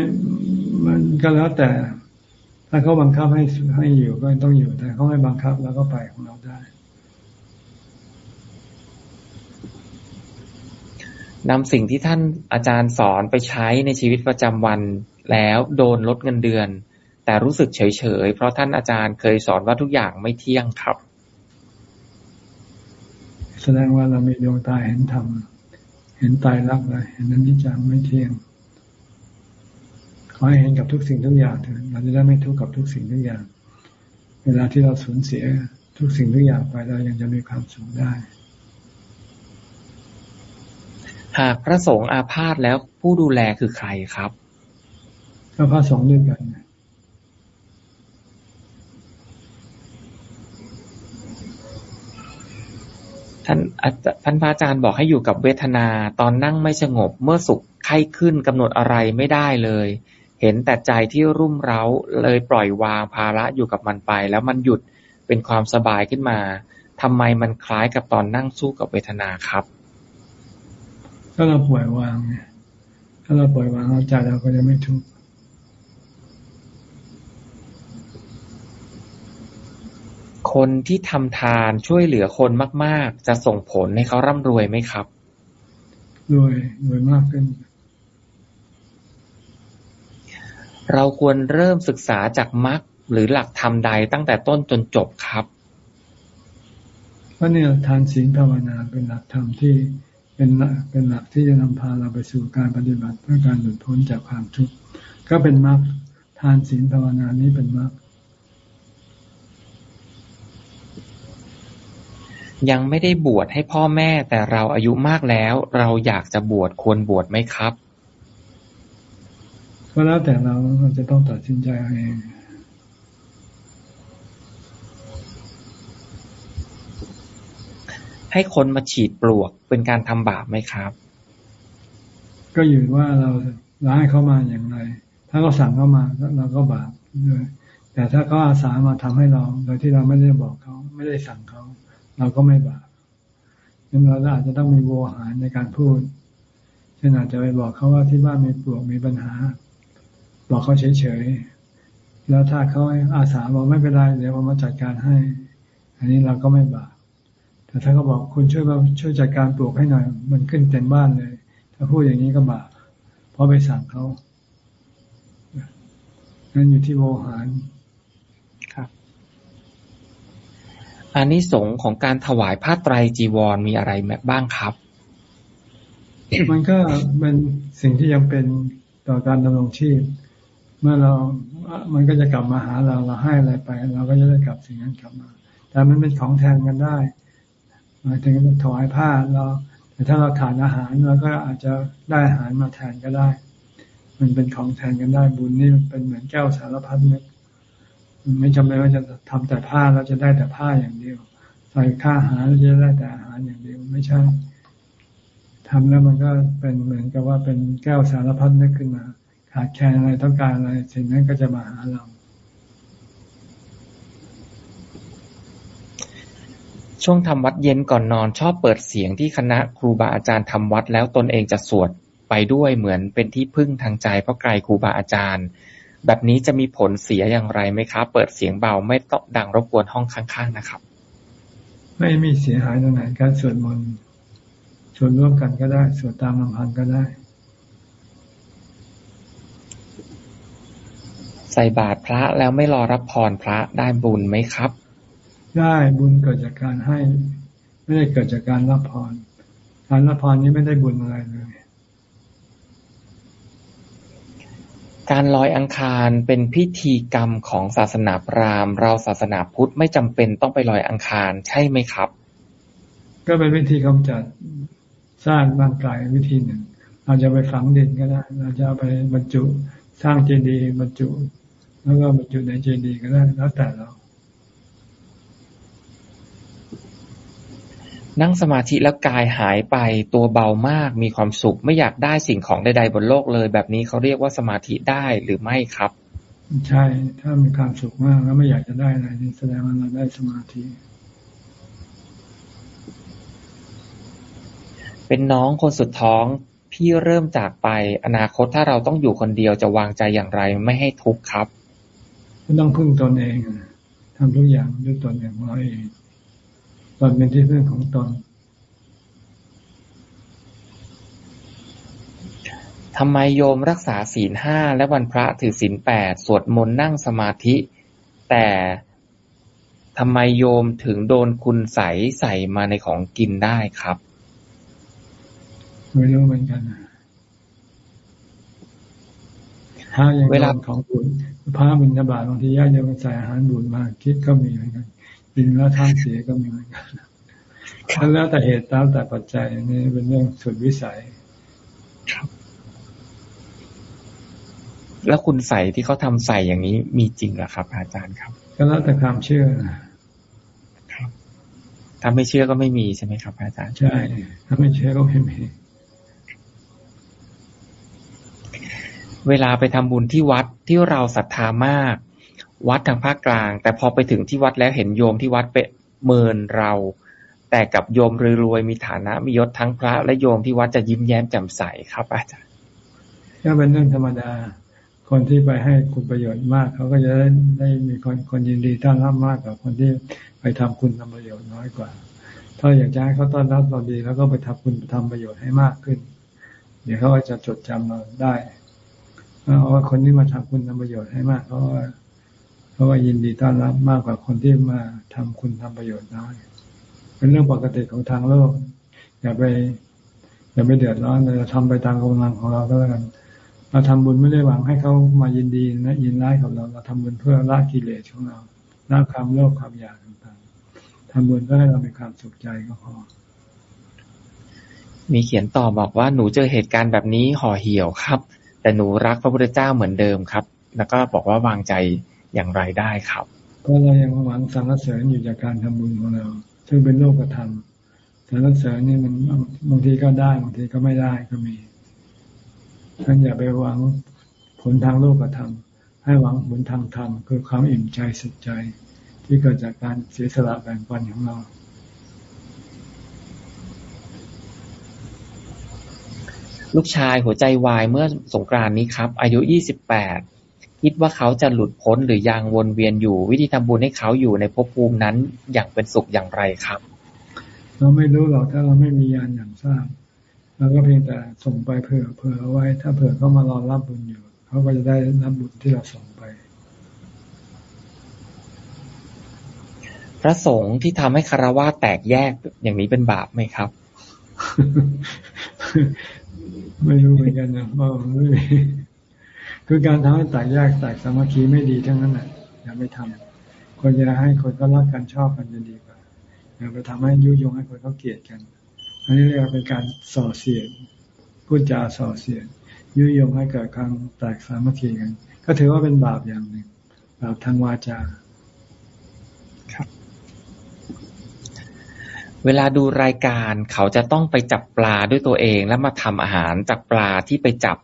Speaker 2: มันก็แล้วแต่ ถ้าเขาบังคับให้ให้อยู่ก็ต้องอยู่แต่เขาไม่บังคับแล้วก็ไปของเราได้
Speaker 1: นำสิ่งที่ท่านอาจารย์สอนไปใช้ในชีวิตประจำวันแล้วโดนลดเงินเดือน แต่รู้สึกเฉยๆ เพราะท่านอาจารย์เคยสอนว่าทุกอย่างไม่เที่ยงครับ
Speaker 2: แสดงว่าเรามีดวงตาเห็นธรรม เห็นตายรักเลยเห็นนั้นนิจังไม่เที่ยง ขอให้เห็นกับทุกสิ่งทุกอย่างเถอะเราจะได้ไม่ทุกข์กับทุกสิ่งทุกอย่าง เวลาที่เราสูญเสียทุกสิ่งทุกอย่างไปเรายังจะมีความสุขได้
Speaker 1: หากพระสงฆ์อาพาธแล้วผู้ดูแลคือใครครับ
Speaker 2: ก็พระสงฆ์ด้วยกัน
Speaker 1: ท่านท่านพระอาจารย์บอกให้อยู่กับเวทนา ตอนนั่งไม่สงบ เมื่อสุขไข้ขึ้นกำหนดอะไรไม่ได้เลย เห็นแต่ใจที่รุ่มเร้าเลยปล่อยวางภาระอยู่กับมันไป แล้วมันหยุดเป็นความสบายขึ้นมาทำไมมันคล้ายกับตอนนั่งสู้กับเวทนาครับ
Speaker 2: ก็เราปล่อยวางไงถ้าเราปล่อยวางเราใจเราก็จะไม่ทุกข์
Speaker 1: คนที่ทำทานช่วยเหลือคนมาก ๆ จะส่งผลให้เขาร่ำรวยไหมครับ
Speaker 2: รวยรวยมากขึ้น
Speaker 1: เราควรเริ่มศึกษาจากมรรคหรือหลักธรรมใดตั้งแต่ต้นจนจบครับ
Speaker 2: เพราะเนี่ยทานศีลภาวนาเป็นหลักธรรมที่เป็นเป็นหลักที่จะนำพาเราไปสู่การปฏิบัติเพื่อการหลุดพ้นจากความทุกข์ก็เป็นมรรคทานศีลภาวนานี้เป็นมรรค
Speaker 1: ยังไม่ได้บวชให้พ่อแม่ แต่เราอายุมากแล้ว เราอยากจะบวชควรบวชไหมครับ
Speaker 2: ก็แล้วแต่เราเราจะต้องตัดสินใจเอง
Speaker 1: ให้คนมาฉีดปลวกเป็นการทำบาปไหมครับ
Speaker 2: ก็อยู่ว่าเราเราให้เขามาอย่างไร ถ้าเขาสั่งเข้ามาเราก็บาปด้วยแต่ถ้าเขาอาสามาทำให้เรา โดยที่เราไม่ได้บอกเขาไม่ได้สั่งเขา เราก็ไม่บาปงั้นเราอาจจะต้องมีโวหารในการพูดเช่นอาจจะไปบอกเขาว่าที่บ้านมีปลวกมีปัญหา บอกเขาเฉยๆ แล้วถ้าเขาอาสาบอกไม่เป็นไรเดี๋ยวผมมาจัดการให้ อันนี้เราก็ไม่บาป แต่ถ้าเขาบอกคุณช่วยมาช่วยจัดการปลวกให้หน่อย มันขึ้นเต็มบ้านเลย ถ้าพูดอย่างนี้ก็บาป เพราะไปสั่งเขานั่นอยู่ที่โวหาร
Speaker 1: อานิสงส์ของการถวายผ้าไตรจีวรมีอะไรบ้างครับ
Speaker 2: มันก็เป็นสิ่งที่ยังเป็นต่อการดำรงชีพ เมื่อเรา มันก็จะกลับมาหาเราเราให้อะไรไป เราก็จะได้กลับสิ่งนั้นกลับมา แต่มันเป็นของแทนกันได้หมายถึงถวายผ้าเราแต่ถ้าเราขาดอาหารเราก็อาจจะได้อาหารมาแทนก็ได้ มันเป็นของแทนกันได้บุญนี่เป็นเหมือนแก้วสารพัดนึก ไม่จำเป็นว่าจะทำแต่ผ้าแล้วจะได้แต่ผ้าอย่างเดียว ใส่ค่าอาหารแล้วจะได้แต่อาหารอย่างเดียวไม่ใช่ทำแล้วมันก็เป็นเหมือนกับว่าเป็นแก้วสารพัดนึกขึ้นมา ขาดแคลนอะไรต้องการอะไรสิ่งนั้นก็จะมาหาเรา
Speaker 1: ช่วงทำวัดเย็นก่อนนอน ชอบเปิดเสียงที่คณะครูบาอาจารย์ทำวัดแล้วตนเองจะสวดไปด้วยเหมือนเป็นที่พึ่งทางใจเพราะไกลครูบาอาจารย์ แบบนี้จะมีผลเสียอย่างไรไหมครับเปิดเสียงเบาไม่ต้องดังรบกวนห้องข้างๆนะครับ
Speaker 2: ไม่มีเสียหายตรงไหนการสวดมนต์สวดร่วมกันก็ได้ สวดตามลำพังก็ได้
Speaker 1: ใส่บาตรพระแล้วไม่รอรับพรพระได้บุญไหมครับ
Speaker 2: ได้บุญเกิดจากการให้ ไม่ได้เกิดจากการรับพรการรับพรนี้ไม่ได้บุญอะไรเลย
Speaker 1: การลอยอังคารเป็นพิธีกรรมของศาสนาพราหมณ์ เราศาสนาพุทธไม่จำเป็นต้องไปลอยอังคารใช่ไหมครับ
Speaker 2: ก็เป็นวิธีกำจัดสร้างร่างกายวิธีหนึ่ง เราจะไปฝังดินก็ได้ เราจะไปบรรจุสร้างเจดีย์บรรจุ แล้วก็บรรจุในเจดีย์ก็ได้แล้วแต่เรา
Speaker 1: นั่งสมาธิแล้วกายหายไป ตัวเบามาก มีความสุข ไม่อยากได้สิ่งของใดๆบนโลกเลย แบบนี้เขาเรียกว่าสมาธิได้หรือไม่ครับ
Speaker 2: ใช่ ถ้ามีความสุขมากแล้วไม่อยากจะได้อะไรนี่แสดงว่าเราได้สมาธิ
Speaker 1: เป็นน้องคนสุดท้องพี่เริ่มจากไป อนาคตถ้าเราต้องอยู่คนเดียวจะวางใจอย่างไรไม่ให้ทุกข์ครับ
Speaker 2: ต้องพึ่งตนเองทำทุกอย่างด้วยตนเองของเราเองต นเป็นที่พึ่งของตน
Speaker 1: ทำไมโยมรักษาศีลห้าและวันพระถือศีลแปดสวดมนต์นั่งสมาธิ แต่ทำไมโยมถึงโดนคุณใสใส่มาในของกินได้ครับ
Speaker 2: ไม่รู้เหมือนกันถ้ายังเวลาของบุญพระมินทบาทบางทีญาติโยมใส่อาหารบุญมาคิดก็มีเหมือนกัน กินแล้วท้องเสียก็มีเหมือนกันแล้วแต่เหตุตามแต่ปัจจัยนี่เป็นเรื่องสุดวิสัย
Speaker 1: ครับ แล้วคุณใส่ที่เขาทำใส่อย่างนี้มีจริงหรอครับ อาจารย์ครับ
Speaker 2: ก็แล้วแต่ความเชื่อ
Speaker 1: ครับถ้าไม่เชื่อก็ไม่มีใช่ไหมครับ อาจารย์
Speaker 2: ใช่ถ้าไม่เชื่อก็ไม่มี
Speaker 1: เวลาไปทำบุญที่วัดที่เราศรัทธามาก วัดทางภาคกลาง แต่พอไปถึงที่วัดแล้วเห็นโยมที่วัดเปเมินเรา แต่กับโยมรวยๆมีฐานะมียศทั้งพระ และโยมที่วัดจะยิ้มแย้มแจ่มใสครับอาจารย์
Speaker 2: ก็เป็นเรื่องธรรมดา คนที่ไปให้คุณประโยชน์มาก เขาก็จะได้ได้มีคนคนยินดีต้อนรับมากกว่าคนที่ไปทำคุณทำประโยชน์น้อยกว่า ถ้าอยากจะให้เขาต้อนรับเราดี แล้วก็ไปทำคุณทำประโยชน์ให้มากขึ้น เดี๋ยวเขาจะจดจำเราได้เพราว่าคนที่มาทำคุณทำประโยชน์ให้มากเขา ว่าเขาว่ายินดีต้อนรับมากกว่าคนที่มาทำคุณทำประโยชน์น้อย เป็นเรื่องปกติของทางโลก อย่าไป อย่าไปเดือดร้อนเราทำไปตามกำลังของเราก็แล้วกันเราทำบุญไม่ได้หวังให้เขามายินดีนะยินร้ายกับเรา เราทำบุญเพื่อละกิเลสของเราละความโลภความอยากต่างๆทำบุญเพื่อให้เรามีความสุขใจก็พอ
Speaker 1: มีเขียนต่อบอกว่าหนูเจอเหตุการณ์แบบนี้ห่อเหี่ยวครับ แต่หนูรักพระพุทธเจ้าเหมือนเดิมครับ แล้วก็บอกว่าวางใจ อย่างไรได้ครับ
Speaker 2: ก็เรายังหวังสรรเสริญอยู่จากการทำบุญของเรา ซึ่งเป็นโลกธรรมสรรเสริญนี่มันบางทีก็ได้บางทีก็ไม่ได้ก็มีท่านอย่าไปหวังผลทางโลกธรรมให้หวังผลทางธรรมคือความอิ่มใจสุขใจ ที่เกิดจากการเสียสละแบ่งปันของเรา
Speaker 1: ลูกชายหัวใจวายเมื่อสงกรานนี้ครับ อายุยี่สิบแปด คิดว่าเขาจะหลุดพ้นหรือยังวนเวียนอยู่ วิธีทำบุญให้เขาอยู่ในภพภูมินั้นอย่างเป็นสุขอย่างไรครับ
Speaker 2: เราไม่รู้หรอกถ้าเราไม่มียานอย่างทราบเราก็เพียงแต่ส่งไปเผื่อเผื่อเอาไว้ ถ้าเผื่อเขามารอรับบุญอยู่เขาก็จะได้รับบุญที่เราส่งไป
Speaker 1: พระสงฆ์ที่ทำให้คารวะแตกแยกอย่างนี้เป็นบาปไหมครับ
Speaker 2: ไม่รู้เหมือนกันนะว่าไม่ คือการทำให้แตกแยกแตกสามัคคีไม่ดีทั้งนั้นแหละอย่าไปทำคนจะให้คนก็รักกันชอบกันจะดีกว่าอย่าไปทำให้ยุยงให้คนเขาเกลียดกัน อันนี้เรียกว่าเป็นการส่อเสียดพูดจาส่อเสียดยุยงให้เกิดความแตกสามัคคีกัน ก็ถือว่าเป็นบาปอย่างหนึ่งบาปทางวาจา
Speaker 1: ครับ เวลาดูรายการเขาจะต้องไปจับปลาด้วยตัวเอง แล้วมาทำอาหารจากปลาที่ไปจับ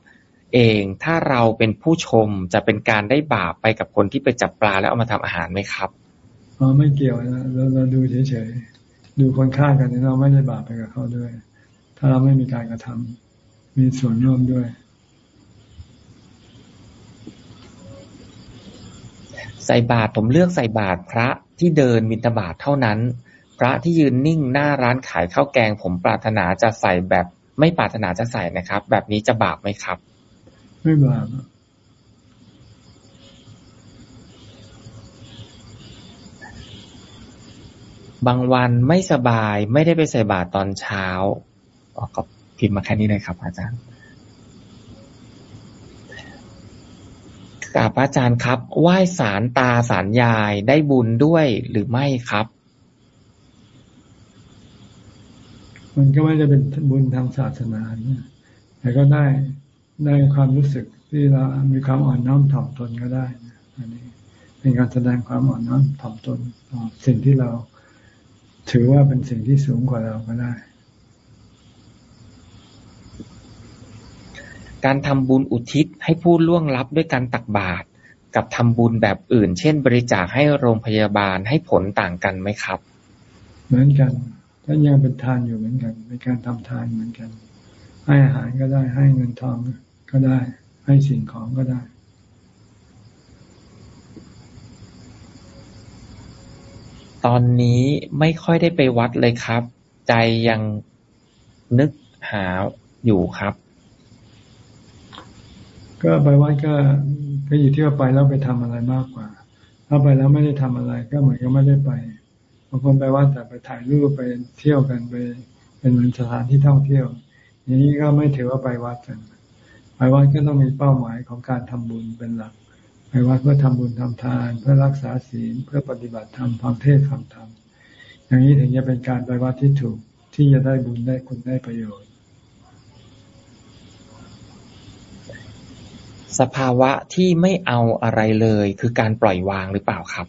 Speaker 1: เอง ถ้าเราเป็นผู้ชมจะเป็นการได้บาปไปกับคนที่ไปจับปลาแล้วเอามาทำอาหารไหมครับ
Speaker 2: อ๋อไม่เกี่ยวนะเราเราดูเฉยดูคนฆ่ากันนี่เราไม่ได้บาปไปกับเขาด้วย ถ้าเราไม่มีการกระทำมีส่วนร่วมด้วย
Speaker 1: ใส่บาตรผมเลือกใส่บาตรพระที่เดินบิณฑบาตเท่านั้น พระที่ยืนนิ่งหน้าร้านขายข้าวแกง ผมปรารถนาจะใส่แบบไม่ปรารถนาจะใส่นะครับ แบบนี้จะบาปไหมครับ
Speaker 2: ไม่บาป
Speaker 1: บางวันไม่สบายไม่ได้ไปใส่บาตรตอนเช้าออกก็พิมพ์มาแค่นี้เลยครับ อาจารย์กราบอาจารย์ครับ ไหว้สารตาสารยายได้บุญด้วยหรือไม่ครับ
Speaker 2: มันก็ไม่จะเป็นบุญทางศาสนาแต่ก็ได้ ได้ความรู้สึกที่เรามีความอ่อนน้อมถ่อมตนก็ได้ อันนี้เป็นการแสดงความอ่อนน้อมถ่อมตนต่อสิ่งที่เราถือว่าเป็นสิ่งที่สูงกว่าเราก็ได้
Speaker 1: การทำบุญอุทิศให้ผู้ล่วงลับด้วยการตักบาตรกับทำบุญแบบอื่น เช่น บริจาคให้โรงพยาบาลให้ผลต่างกันไหมครับ
Speaker 2: เหมือนกันถ้ายังเป็นทานอยู่เหมือนกันเป็นการทำทานเหมือนกัน ให้อาหารก็ได้ให้เงินทอง ก็ได้ ให้สิ่งของก็ได้
Speaker 1: ตอนนี้ไม่ค่อยได้ไปวัดเลยครับ ใจยังนึกหาอยู่ครับ
Speaker 2: ก็ไปวัดก็ก็อยู่ที่ว่าไปแล้วไปทำอะไรมากกว่า ถ้าไปแล้วไม่ได้ทำอะไร ก็เหมือนกับไม่ได้ไปบางคนไปวัดแต่ไปถ่ายรูปไปเที่ยวกันไป เป็นสถานที่ท่องเที่ยว อย่างนี้ก็ไม่ถือว่าไปวัดกัน ไปวัดก็ต้องมีเป้าหมายของการทำบุญเป็นหลัก ไปวัดเพื่อทำบุญทำทาน เพื่อรักษาศีลเพื่อปฏิบัติธรรมฟังเทศฟังธรรมอย่างนี้ถึงจะเป็นการไปวัดที่ถูกที่จะได้บุญได้คุณได้ประโยชน์
Speaker 1: สภาวะที่ไม่เอาอะไรเลย คือการปล่อยวางหรือเปล่าครับ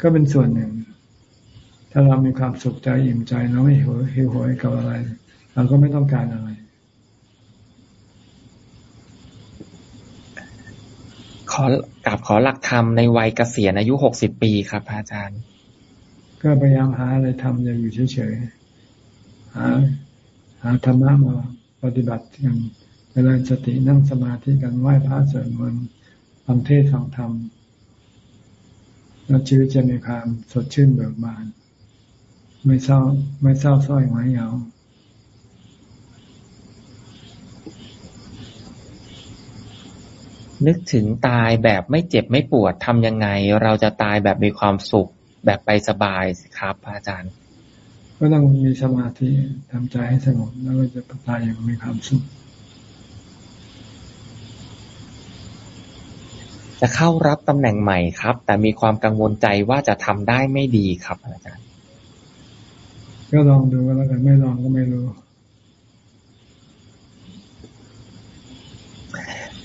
Speaker 2: ก็เป็นส่วนหนึ่ง ถ้าเรามีความสุขใจอิ่มใจเราไม่หิวหิวโหยกับอะไร เราก็ไม่ต้องการอะไร ข
Speaker 1: อกราบขอหลักธรรมในวัยเกษียณอายุหกสิบปีครับอาจารย์
Speaker 2: ก็พยายามหาอะไรทำอย่าอยู่เฉยๆ หา หาธรรมะมาปฏิบัติกันเจริญสตินั่งสมาธิกันไหว้พระสวดมนต์ฟังเทศฟังธรรมแล้วชีวิตจะมีความสดชื่นเบิกบาน ไม่เศร้าไม่เศร้าส้อยหงอยเหงา
Speaker 1: นึกถึงตายแบบไม่เจ็บไม่ปวดทำยังไง เราจะตายแบบมีความสุข แบบไปสบายสิครับอาจารย์
Speaker 2: ก็ต้องมีสมาธิทำใจให้สงบแล้วก็จะตายอย่างมีความสุข
Speaker 1: จะเข้ารับตำแหน่งใหม่ครับ แต่มีความกังวลใจว่าจะทำได้ไม่ดีครับอาจารย์
Speaker 2: ก็ลองดูแล้วกันไม่ลองก็ไม่รู้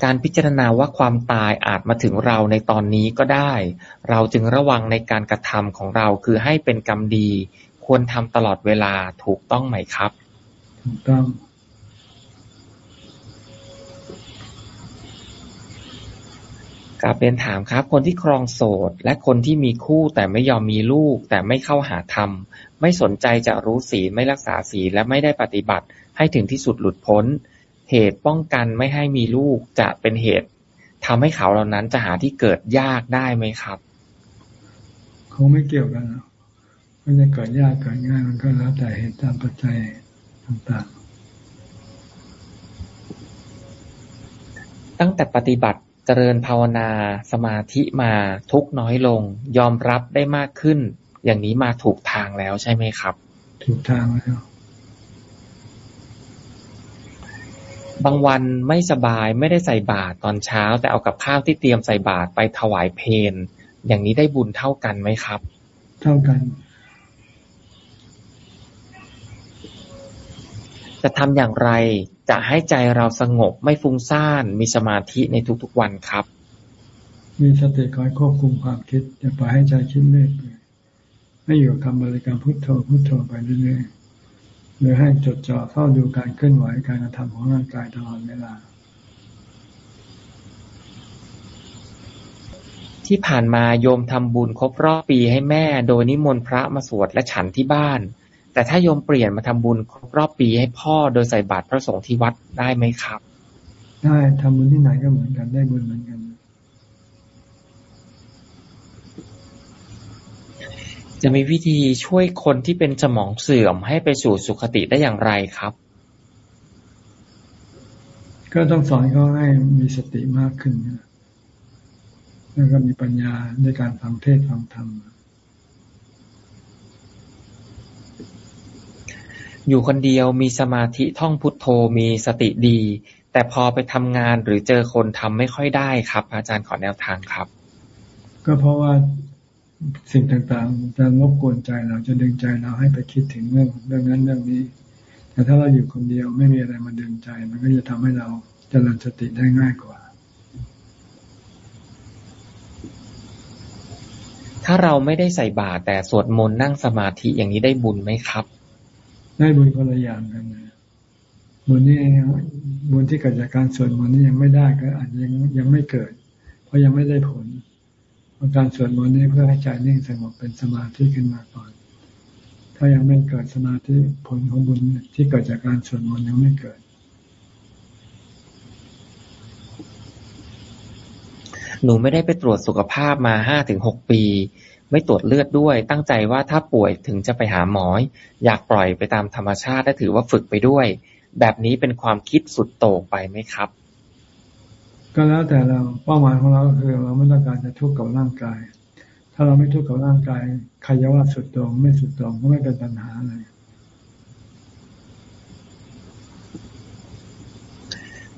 Speaker 1: การพิจารณาว่าความตายอาจมาถึงเราในตอนนี้ก็ได้ เราจึงระวังในการกระทำของเราคือให้เป็นกรรมดี ควรทำตลอดเวลาถูกต้องไหมครับ
Speaker 2: ถูกต้อง
Speaker 1: กลับเรียนถามครับ คนที่ครองโสด และคนที่มีคู่แต่ไม่ยอมมีลูก แต่ไม่เข้าหาธรรม ไม่สนใจจะรู้ศีลไม่รักษาศีลและไม่ได้ปฏิบัติ ให้ถึงที่สุดหลุดพ้น เหตุป้องกันไม่ให้มีลูกจะเป็นเหตุทำให้เขาเหล่านั้นจะหาที่เกิดยากได้ไหมครับ
Speaker 2: คงไม่เกี่ยวกันมันจะเกิดยากเกิดง่ายมันก็แล้วแต่เหตุตามปัจจัยต่าง
Speaker 1: ๆ ตั้งแต่ปฏิบัติเจริญภาวนาสมาธิมาทุกน้อยลง ยอมรับได้มากขึ้น อย่างนี้มาถูกทางแล้วใช่ไหมครับ
Speaker 2: ถูกทางแล้ว
Speaker 1: บางวันไม่สบายไม่ได้ใส่บาตรตอนเช้า แต่เอากับข้าวที่เตรียมใส่บาตรไปถวายเพนอย่างนี้ได้บุญเท่ากันไหมครับ
Speaker 2: เท่ากัน
Speaker 1: จะทำอย่างไรจะให้ใจเราสงบไม่ฟุ้งซ่านมีสมาธิในทุกๆวันครับ
Speaker 2: มีสติคอยควบคุมความคิดอย่าปล่อยให้ใจคิดเลื่อยไปไม่อยู่คำบริกรรมพุทโธพุทโธไปเรื่อยๆ หรือให้จดจ่อเฝ้าดูการเคลื่อนไหวการกระทำของร่างกายตลอดเวลา
Speaker 1: ที่ผ่านมาโยมทำบุญครบรอบปีให้แม่ โดยนิมนต์พระมาสวดและฉันที่บ้าน แต่ถ้าโยมเปลี่ยนมาทำบุญครบรอบปีให้พ่อโดยใส่บาตรพระสงฆ์ที่วัดได้ไหมครับ
Speaker 2: ได้ทำบุญที่ไหนก็เหมือนกันได้บุญเหมือนกัน
Speaker 1: จะมีวิธีช่วยคนที่เป็นสมองเสื่อมให้ไปสู่สุขติได้อย่างไรครับ
Speaker 2: ก็ต้องสอนเขาให้มีสติมากขึ้นแล้วก็มีปัญญาในการฟังเทศฟังธรรม
Speaker 1: อยู่คนเดียวมีสมาธิท่องพุทโธมีสติดี แต่พอไปทำงานหรือเจอคนทำไม่ค่อยได้ครับ อาจารย์ขอแนวทางครับ
Speaker 2: ก็เพราะว่า สิ่งต่างๆจะรบกวนใจเราจะดึงใจเราให้ไปคิดถึงเรื่องเรื่องนั้นเรื่องนี้ แต่ถ้าเราอยู่คนเดียวไม่มีอะไรมาดึงใจ มันก็จะทำให้เราเจริญสติได้ง่ายกว่า
Speaker 1: ถ้าเราไม่ได้ใส่บาตรแต่สวดมนต์นั่งสมาธิอย่างนี้ได้บุญไหมครับ
Speaker 2: ได้บุญคนละอย่างกันนะบุญนี่บุญที่เกิดจากการสวดมนต์นี่ยังไม่ได้ก็อาจยังยังไม่เกิด เพราะยังไม่ได้ผล การสวดมนต์นี้เพื่อให้ใจนิ่งสงบเป็นสมาธิขึ้นมาก่อน ถ้ายังไม่เกิดสมาธิผลของบุญที่เกิดจากการสวดมนต์ยังไม่เกิด
Speaker 1: หนูไม่ได้ไปตรวจสุขภาพมาห้าถึงหกปี ไม่ตรวจเลือดด้วย ตั้งใจว่าถ้าป่วยถึงจะไปหาหมออยากปล่อยไปตามธรรมชาติและถือว่าฝึกไปด้วย แบบนี้เป็นความคิดสุดโต่งไปไหมครับ
Speaker 2: ก็แล้วแต่เราเป้าหมายของเราก็คือเราไม่ต้องการจะทุกข์กับร่างกาย ถ้าเราไม่ทุกข์กับร่างกายใครจะว่าสุดตรงไม่สุดตรงก็ไม่เป็นปัญหาอะไร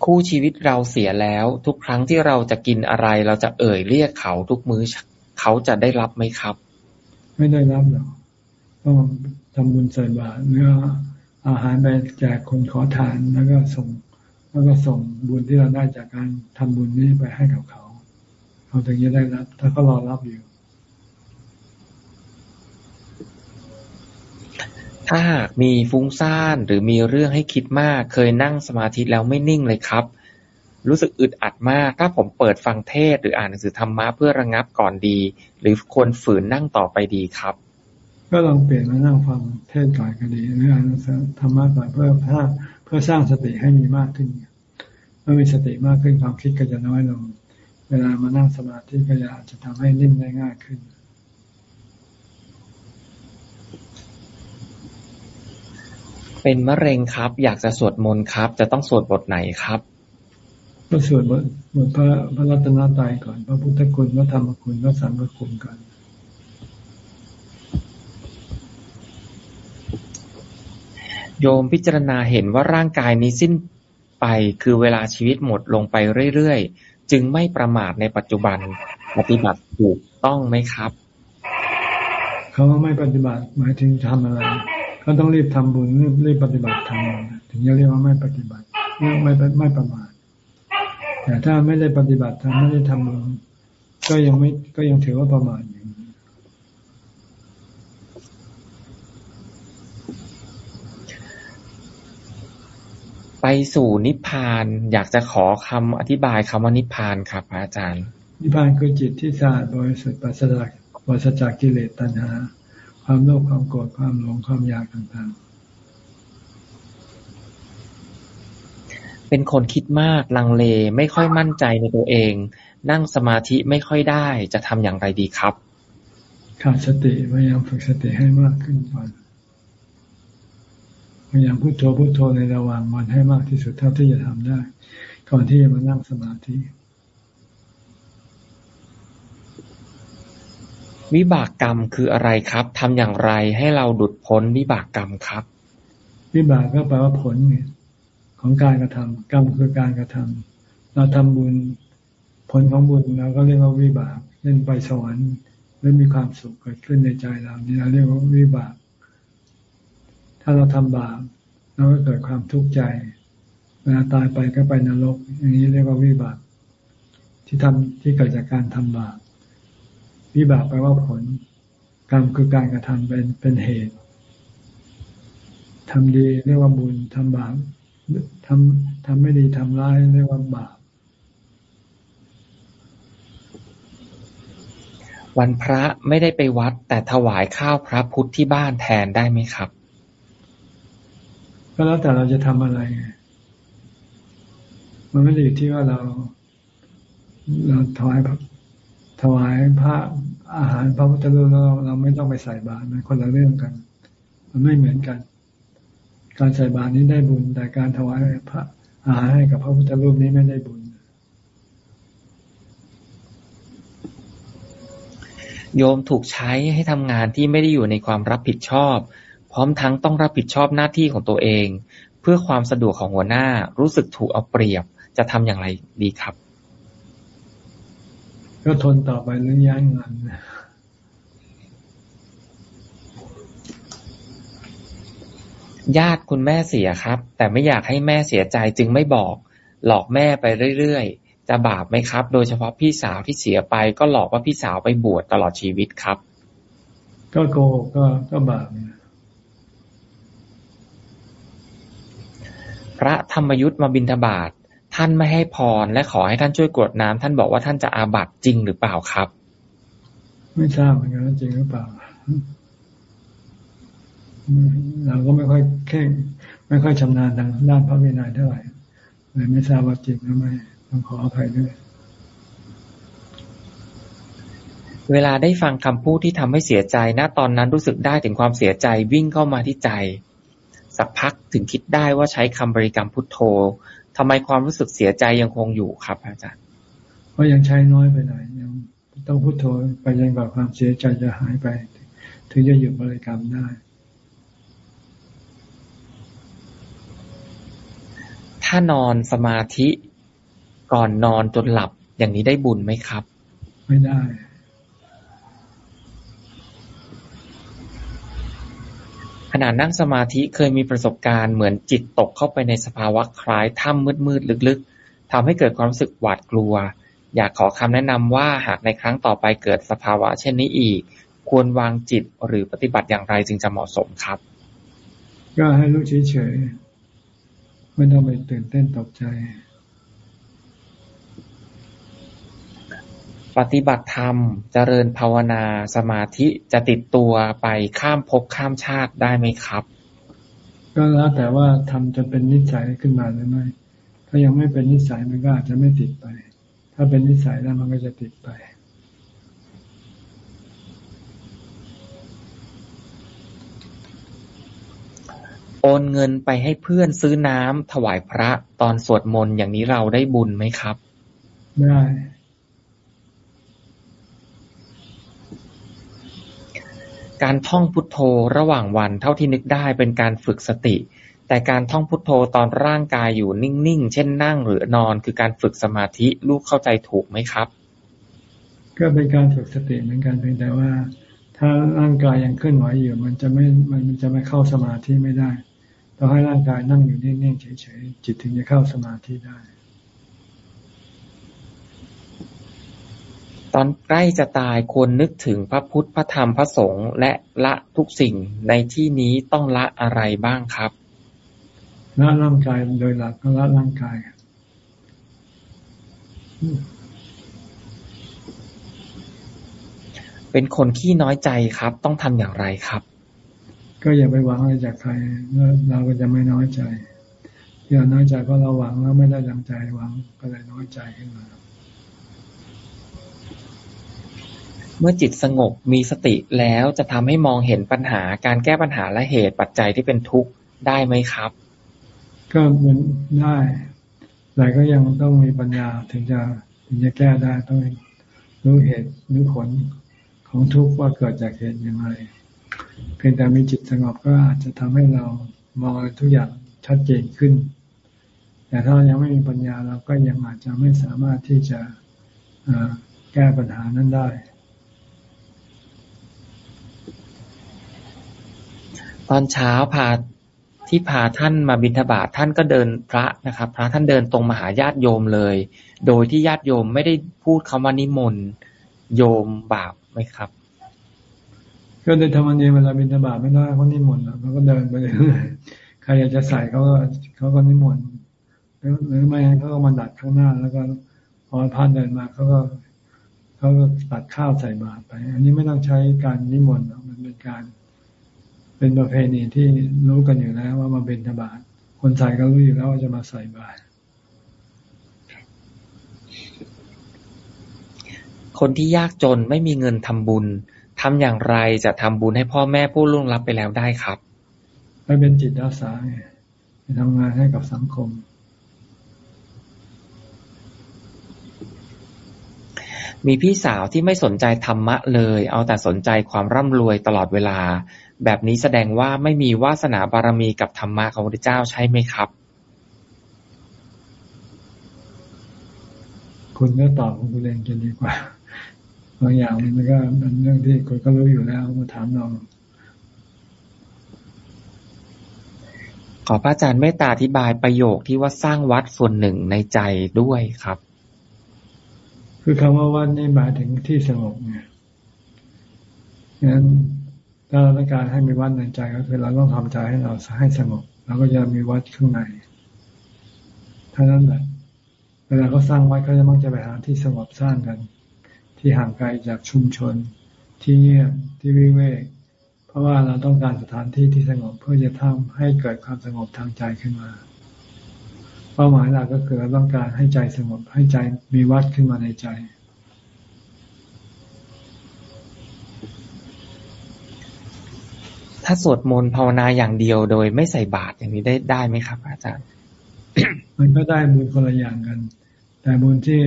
Speaker 1: คู่ชีวิตเราเสียแล้ว ทุกครั้งที่เราจะกินอะไร เราจะเอ่ยเรียกเขาทุกมื้อเขาจะได้รับไหมครับ
Speaker 2: ไม่ได้รับหรอกต้องทำบุญใส่บาตรเนื้ออาหารไปแจกคนขอทานแล้วก็ส่ง แล้วก็ส่งบุญที่เราได้จากการทำบุญนี้ไปให้กับเขา เขาถึงจะได้รับ ถ้าเขารอรับอยู่
Speaker 1: ถ้าหากมีฟุ้งซ่านหรือมีเรื่องให้คิดมาก เคยนั่งสมาธิแล้วไม่นิ่งเลยครับ รู้สึกอึดอัดมาก ถ้าผมเปิดฟังเทศหรืออ่านหนังสือธรรมะเพื่อระงับก่อนดี หรือควรฝืนนั่งต่อไปดีครับ
Speaker 2: ก็ลองเปลี่ยนมานั่งฟังเทศก่อนก็ดีหรืออ่านหนังสือธรรมะก่อนเพื่อเพื่ อเพื่อสร้างสติให้มีมากขึ้นเมื่อมีสติมากขึ้นความคิดก็จะน้อยลง เวลามานั่งสมาธิก็จะอาจจะทำให้นิ่มได้ง่ายขึ้น
Speaker 1: เป็นมะเร็งครับ อยากจะสวดมนต์ครับ จะต้องสวดบทไหนครับ
Speaker 2: ก็สวดบทบทพระพระรัตนตรัยก่อน พระพุทธคุณพระธรรมคุณพระสังฆคุณก่อน
Speaker 1: โยมพิจารณาเห็นว่าร่างกายนี้สิ้นไปคือเวลาชีวิตหมดลงไปเรื่อยๆ จึงไม่ประมาทในปัจจุบันปฏิบัติถูกต้องไหมครับ
Speaker 2: เขาว่าไม่ปฏิบัติหมายถึงทำอะไรเขาต้องรีบทำบุญรีบรีบปฏิบัติทำถึงจะเรียกว่าไม่ปฏิบัติไม่ไม่ไม่ประมาทแต่ถ้าไม่ได้ปฏิบัติทำไม่ได้ทำบุญก็ยังไม่ก็ยังถือว่าประมาทอยู่
Speaker 1: ไปสู่นิพพาน อยากจะขอคำอธิบายคำว่านิพพานครับพระอาจารย์
Speaker 2: นิพพานคือจิตที่สะอาดบริสุทธิ์ปราศจากปราศจากกิเลสตัณหา ความโลภความโกรธความหลงความอยากต่าง
Speaker 1: เป็นคนคิดมากลังเลไม่ค่อยมั่นใจในตัวเอง นั่งสมาธิไม่ค่อยได้จะทำอย่างไรดีครับ
Speaker 2: ๆขาดสติพยายามฝึกสติให้มากขึ้นก่อน พยายามพุโทโธพุโทโธในระหว่างวันให้มากที่สุดเท่าที่จะทำได้ ก่อนที่จะมานั่งสมาธิ
Speaker 1: วิบากกรรมคืออะไรครับทำอย่างไรให้เราดุดพ้นวิบากกรรมครับ
Speaker 2: วิบากก็แปลว่าผลไงของการกระทำกรรมคือการกระทำเราทำบุญผลของบุญเราก็เรียกว่าวิบากเล่นไปสวรรค์แล้วมีความสุขเกิดขึ้นในใจเรานี่เราเรียกว่าวิบาก ถ้าเราทำบาปเราก็เกิดความทุกข์ใจเวลาตายไปก็ไปนรก อย่างนี้เรียกว่าวิบาก ที่ทำที่เกิดจากการทำบาปวิบากแปลว่าผล กรรมคือการกระทำเป็นเป็นเหตุทำดีเรียกว่าบุญทำบาปทำทำไม่ดีทำร้ายเรียกว่าบาป
Speaker 1: วันพระไม่ได้ไปวัด แต่ถวายข้าวพระพุทธที่บ้านแทนได้ไหมครับ
Speaker 2: ก็แล้วแต่เราจะทำอะไร มันไม่ได้อยู่ที่ว่าเรา เราถวายถวายพระอาหารพระพุทธรูปเราเราไม่ต้องไปใส่บาตรมันคนละเรื่องกัน มันไม่เหมือนกัน การใส่บาตรนี้ได้บุญ แต่การถวายพระอาหารให้กับพระพุทธรูปนี้ไม่ได้บุญ
Speaker 1: โยมถูกใช้ให้ทำงานที่ไม่ได้อยู่ในความรับผิดชอบ พร้อมทั้งต้องรับผิดชอบหน้าที่ของตัวเอง เพื่อความสะดวกของหัวหน้ารู้สึกถูกเอาเปรียบ จะทำอย่างไรดีครับ
Speaker 2: ก็ทนต่อไปหรือย้ายงาน
Speaker 1: ญาติคุณแม่เสียครับ แต่ไม่อยากให้แม่เสียใจจึงไม่บอก หลอกแม่ไปเรื่อยๆ จะบาปไหมครับ โดยเฉพาะพี่สาวที่เสียไปก็หลอกว่าพี่สาวไปบวชตลอดชีวิตครับ
Speaker 2: ก็โกหกก็ก็บาปเนี่ย
Speaker 1: พระธรรมยุทธ์มาบิณฑบาตท่านไม่ให้พรและขอให้ท่านช่วยกรวดน้ำท่านบอกว่าท่านจะอาบัติจริงหรือเปล่าครับ
Speaker 2: ไม่ทราบเหมือนกันว่าจริงหรือเปล่าเราก็ไม่ค่อยแข่งไม่ค่อยชำนาญทางด้านพระวินัยเท่าไหร่เลยไม่ทราบว่าจริงหรือไม่ต้องขออภัยด้วย
Speaker 1: เวลาได้ฟังคำพูดที่ทำให้เสียใจณตอนนั้นรู้สึกได้ถึงความเสียใจวิ่งเข้ามาที่ใจ สักพักถึงคิดได้ว่าใช้คำบริกรรมพุทโธทำไมความรู้สึกเสียใจยังคงอยู่ครับอาจารย์
Speaker 2: เพราะยังใช้น้อยไปหน่อยยังต้องพุโทโธไปยังกว่าความเสียใจจะหายไป ถึงจะหยุดบริกรรมได้
Speaker 1: ถ้านอนสมาธิก่อนนอนจนหลับอย่างนี้ได้บุญไหมครับ
Speaker 2: ไม่ได้
Speaker 1: ขณะนั่งสมาธิเคยมีประสบการณ์เหมือนจิตตกเข้าไปในสภาวะคล้ายถ้ำมืดๆลึกๆทำให้เกิดความรู้สึกหวาดกลัว อยากขอคำแนะนำว่าหากในครั้งต่อไปเกิดสภาวะ เช่นนี้อีก ควรวางจิตหรือปฏิบัติอย่างไรจึงจะเหมาะสมครับ
Speaker 2: ก็ให้รู้เฉยๆไม่ต้องไปตื่นเต้นตกใจ
Speaker 1: ปฏิบัติธรรม เจริญภาวนา สมาธิจะติดตัวไปข้ามภพข้ามชาติได้ไหมครับ
Speaker 2: ก็แล้วแต่ว่าทำจะเป็นนิสัยขึ้นมาหรือไม่ ถ้ายังไม่เป็นนิสัยมันก็อาจจะไม่ติดไป ถ้าเป็นนิสัยแล้วมันก็จะติดไป
Speaker 1: โอนเงินไปให้เพื่อนซื้อน้ำถวายพระตอนสวดมนต์อย่างนี้เราได้บุญไหมครับ
Speaker 2: ได้
Speaker 1: การท่องพุทโธระหว่างวันเท่าที่นึกได้เป็นการฝึกสติ แต่การท่องพุทโธตอนร่างกายอยู่นิ่งๆ เช่นนั่งหรือนอนคือการฝึกสมาธิลูกเข้าใจถูกไหมครับ
Speaker 2: ก็เป็นการฝึกสติเหมือนกันเพียงแต่ว่า ถ้าร่างกายยังเคลื่อนไหวอยู่ มันจะไม่มันจะไม่เข้าสมาธิไม่ได้ต้องให้ร่างกายนั่งอยู่นิ่งๆเฉยๆจิตถึงจะเข้าสมาธิได้
Speaker 1: ตอนใกล้จะตายควรนึกถึงพระพุทธ พระธรรม พระสงฆ์ และละทุกสิ่ง ในที่นี้ต้องละอะไรบ้างครับ
Speaker 2: ละร่างกายโดยหลักก็ละร่างกาย
Speaker 1: เป็นคนขี้น้อยใจครับ ต้องทำอย่างไรครับ
Speaker 2: ก็อย่าไปหวังอะไรจากใครแล้วเราก็จะไม่น้อยใจที่เราน้อยใจเพราะเราหวังแล้วไม่ได้ดังใจหวังก็เลยน้อยใจขึ้นมา
Speaker 1: เมื่อจิตสงบมีสติแล้วจะทำให้มองเห็นปัญหาการแก้ปัญหาและเหตุปัจจัยที่เป็นทุกข์ได้ไหมครับ
Speaker 2: ก็มันได้แต่ก็ยังต้องมีปัญญาถึงจะถึงจะแก้ได้ต้องรู้เหตุรู้ผลของทุกข์ว่าเกิดจากเหตุอย่างไร เพียงแต่มีจิตสงบก็อาจจะทำให้เรามองทุกอย่างชัดเจนขึ้น แต่ถ้ายังไม่มีปัญญาเราก็ยังอาจจะไม่สามารถที่จะแก้ปัญหานั้นได้
Speaker 1: ตอนเช้าพาที่พาท่านมาบิณฑบาตท่านก็เดินพระนะครับ พระท่านเดินตรงมาหาญาติโยมเลย โดยที่ญาติโยมไม่ได้พูดคำว่านิมนต์โยมบาปไหมครับ
Speaker 2: ก็โดยธรรมเนียมเวลาบิณฑบาตไม่ได้เขานิมนต์เขาก็เดินไปเรื่อยๆใครอยากจะใส่เขาก็เขาก็นิมนต์หรือไม่งั้นเขาก็มาดัดข้างหน้า แล้วก็พอพานเดินมาเขาก็เขาก็ตัดข้าวใส่บาตรไป อันนี้ไม่ต้องใช้การนิมนต์มันเป็นการ เป็นประเพณีที่รู้กันอยู่แล้ว ว่ามาเป็นธบาตคนใส่ก็รู้อยู่แล้วว่าจะมาใส่บาตร
Speaker 1: คนที่ยากจนไม่มีเงินทำบุญทำอย่างไรจะทำบุญให้พ่อแม่ผู้ล่วงลับไปแล้วได้ครับ
Speaker 2: ไปเป็นจิตอาสาไงไปทำงานให้กับสังคม
Speaker 1: มีพี่สาวที่ไม่สนใจธรรมะเลย เอาแต่สนใจความร่ำรวยตลอดเวลา แบบนี้แสดงว่าไม่มีวาสนาบารมีกับธรรมะของพระเจ้าใช่ไหมครับ
Speaker 2: คุณก็ตอบของคุณเองจะดีกว่าบางอย่างมันก็เป็นเรื่องที่คนก็รู้อยู่แล้วมาถามเรา
Speaker 1: ขอพระอาจารย์เมตตาอธิบายประโยคที่ว่าสร้างวัดส่วนหนึ่งในใจด้วยครับ
Speaker 2: คือคำว่าวัดนี่หมายถึงที่สงบไงงั้น ถ้าเราต้องการให้มีวัดในใจก็คือเราต้องทำใจให้เราให้สงบเราก็จะมีวัดข้างในเท่านั้นแหละเวลาเขาสร้างวัดเขาจะมักจะไปหาที่สงบสร้างกัน ที่ห่างไกลจากชุมชน ที่เงียบที่วิเวกเพราะว่าเราต้องการสถานที่ที่สงบเพื่อจะทำให้เกิดความสงบทางใจขึ้นมา เป้าหมายหลักก็คือเราต้องการให้ใจสงบให้ใจมีวัดขึ้นมาในใจ
Speaker 1: ถ้าสวดมนต์ภาวนาอย่างเดียวโดยไม่ใส่บาตรอย่างนี้ได้ได้ไหมครับ อาจารย์
Speaker 2: มันก็ได้บุญคนละอย่างกัน แต่บุญที่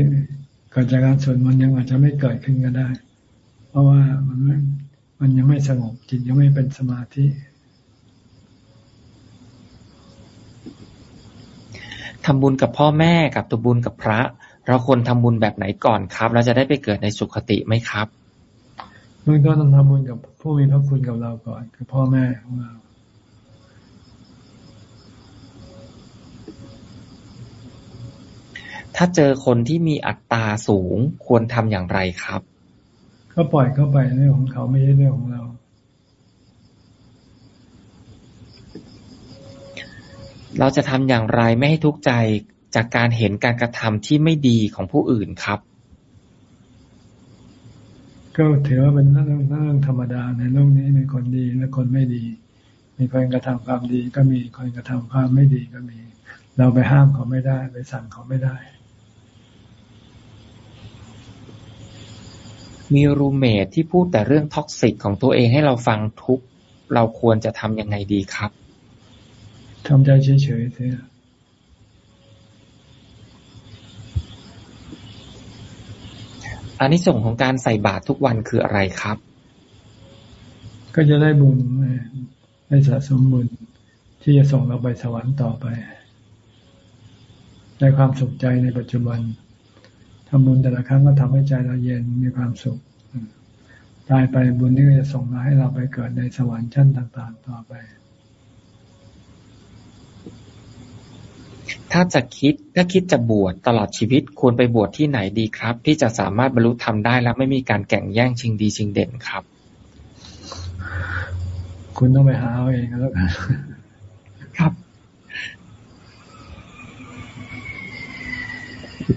Speaker 2: เกิดจากการสวดมนต์ยังอาจจะไม่เกิดขึ้นก็ได้ เพราะว่ามันไม่มันยังไม่สงบจิตยังไม่เป็นสมาธิ
Speaker 1: ทำบุญกับพ่อแม่กับตัวบุญกับพระ เราควรทำบุญแบบไหนก่อนครับ เราจะได้ไปเกิดในสุขติไหมครับ
Speaker 2: เบื้องต้นต้องทำบุญกับผู้มีพระคุณกับเราก่อนคือพ่อแม่ของเรา
Speaker 1: ถ้าเจอคนที่มีอัตตาสูงควรทำอย่างไรครับ
Speaker 2: ก็ปล่อยเข้าไปเรื่องของเขาไม่ใช่เรื่องของเรา
Speaker 1: เราจะทำอย่างไรไม่ให้ทุกข์ใจจากการเห็นการกระทำที่ไม่ดีของผู้อื่นครับ
Speaker 2: ก็ถือว่าเป็นเรื่องเรื่องธรรมดาในโลกนี้มีคนดีและคนไม่ดี มีคนกระทำความดีก็มีคนกระทำความไม่ดีก็มี เราไปห้ามเขาไม่ได้ ไปสั่งเขาไม่ได้
Speaker 1: มีรูเมทที่พูดแต่เรื่องท็อกซิกของตัวเองให้เราฟังทุกเราควรจะทำยังไงดีครับ
Speaker 2: ทำใจเฉยๆเถอะ
Speaker 1: อันนี้ส่งของการใส่บาตรทุกวันคืออะไรครับ
Speaker 2: ก็จะได้บุญได้สะสมบุญที่จะส่งเราไปสวรรค์ต่อไปได้ความสุขใจในปัจจุบันทำบุญแต่ละครั้งก็ทำให้ใจเราเย็นมีความสุขตายไปบุญนี้ก็จะส่งมาให้เราไปเกิดในสวรรค์ชั้นต่าง ๆ ต่อไป
Speaker 1: ถ้าจะคิด ถ้าคิดจะบวชตลอดชีวิตควรไปบวชที่ไหนดีครับ ที่จะสามารถบรรลุธรรมได้และไม่มีการแข่งแย่งชิงดีชิงเด่นครับ
Speaker 2: คุณต้องไปหาเอาเองแล้วกัน
Speaker 1: ครับ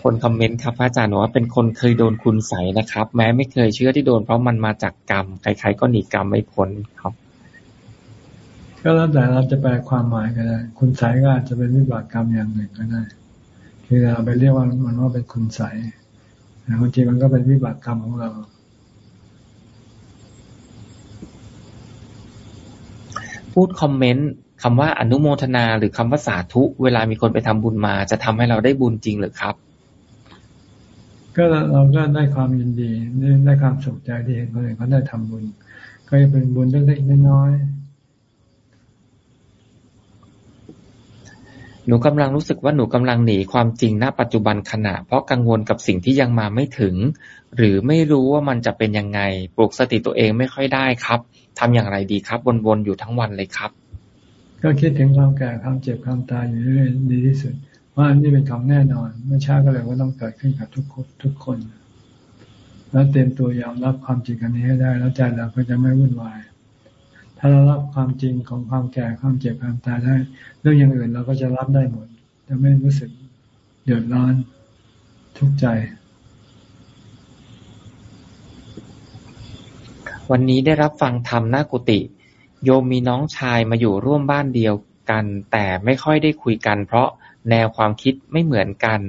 Speaker 1: คนคอมเมนต์ครับพระอาจารย์ว่าเป็นคนเคยโดนคุณใสนะครับ แม้ไม่เคยเชื่อที่โดนเพราะมันมาจากกรรมใครๆก็หนีกรรมไม่พ้นครับ
Speaker 2: ก็แล้วแต่เราจะแปลความหมายก็ได้ คุณใสก็อาจจะเป็นวิบากกรรมอย่างหนึ่งก็ได้ คือเราไปเรียกว่ามันว่าเป็นคุณใสแต่จริงมันก็เป็นวิบากกรรมของเรา
Speaker 1: พูดคอมเมนต์คำว่าอนุโมทนาหรือคำว่าสาธุ เวลามีคนไปทำบุญมา จะทำให้เราได้บุญจริงหรือครับ
Speaker 2: ก็เราก็ได้ความยินดีได้ความสุขใจที่เห็นคนอื่นเขาได้ทำบุญ ก็จะเป็นบุญเล็กๆน้อย
Speaker 1: หนูกำลังรู้สึกว่าหนูกำลังหนีความจริง ณ ปัจจุบันขณะ เพราะกังวลกับสิ่งที่ยังมาไม่ถึง หรือไม่รู้ว่ามันจะเป็นยังไง ปลุกสติตัวเองไม่ค่อยได้ครับทำอย่างไรดีครับ วนๆ อยู่ทั้งวันเลยครับ
Speaker 2: ก็คิดถึงความแก่ความเจ็บความตายอยู่เรื่อยดีที่สุด ว่าอันนี้เป็นของแน่นอนไม่ช้าก็เลยว่าต้องเกิดขึ้นกับทุกคนทุกคน แล้วเตรียมตัวยอมรับความจริงอันนี้ให้ได้ แล้วใจเราก็จะไม่วุ่นวาย ถ้าเรารับความจริงของความแก่ความเจ็บความตายได้ เรื่องอย่างอื่นเราก็จะรับได้หมดจะไม่รู้สึกเดือดร้อนทุกข์ใจ
Speaker 1: วันนี้ได้รับฟังธรรมหน้ากุฏิโยมมีน้องชายมาอยู่ร่วมบ้านเดียวกัน แต่ไม่ค่อยได้คุยกัน เพราะแนวความคิดไม่เหมือนกัน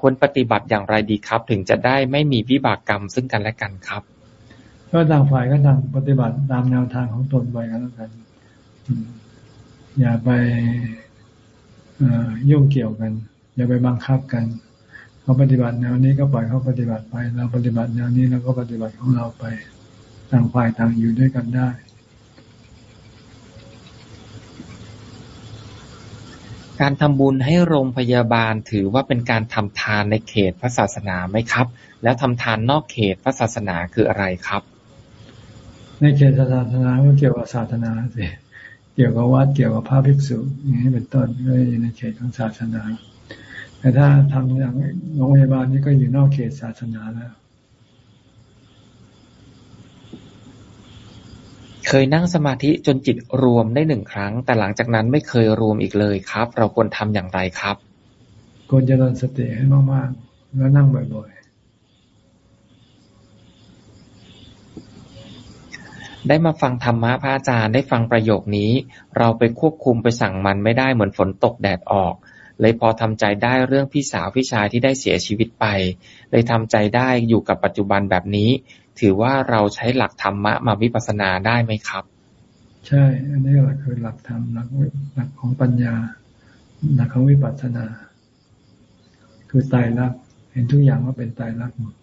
Speaker 1: ควรปฏิบัติอย่างไรดีครับ ถึงจะได้ไม่มีวิบากกรรมซึ่งกันและกันครับ
Speaker 2: ก็ต่างฝ่ายก็ต่างปฏิบัติตามแนวทางของตนไปกันแล้วกันอย่าไปยุ่งเกี่ยวกัน อย่าไปบังคับกันเขาปฏิบัติแนวนี้ก็ปล่อยเขาปฏิบัติไปเราปฏิบัติแนวนี้เราก็ปฏิบัติของเราไปต่างฝ่ายต่างอยู่ด้วยกันได้
Speaker 1: การทำบุญให้โรงพยาบาลถือว่าเป็นการทำทานในเขตพระศาสนาไหมครับ แล้วทำทานนอกเขตพระศาสนาคืออะไรครับ
Speaker 2: ในเขตศาสนาก็เกี่ยวกับศาสนาสิเกี่ยวกับวัดเกี่ยวกับพระภิกษุอย่างนี้เป็นต้นก็อยู่ในเขตของศาสนา แต่ถ้าทำอย่างโรงพยาบาลนี้ก็อยู่นอกเขตศาสนาแล้ว
Speaker 1: เคยนั่งสมาธิจนจิตรวมได้หนึ่งครั้ง แต่หลังจากนั้นไม่เคยรวมอีกเลยครับ เราควรทำอย่างไรครับ
Speaker 2: ควรเจริญสติให้มากๆแล้วนั่งบ่อย
Speaker 1: ได้มาฟังธรรมะพระอาจารย์ได้ฟังประโยคนี้ เราไปควบคุมไปสั่งมันไม่ได้เหมือนฝนตกแดดออก เลยพอทำใจได้เรื่องพี่สาวพี่ชายที่ได้เสียชีวิตไป เลยทำใจได้อยู่กับปัจจุบันแบบนี้ ถือว่าเราใช้หลักธรรมะมาวิปัสสนาได้ไหมครับ
Speaker 2: ใช่ อันนี้แหละคือหลักธรรมหลักหลักของปัญญา หลักของวิปัสสนา คือตายรักเห็นทุกอย่างว่าเป็นตายรักหมด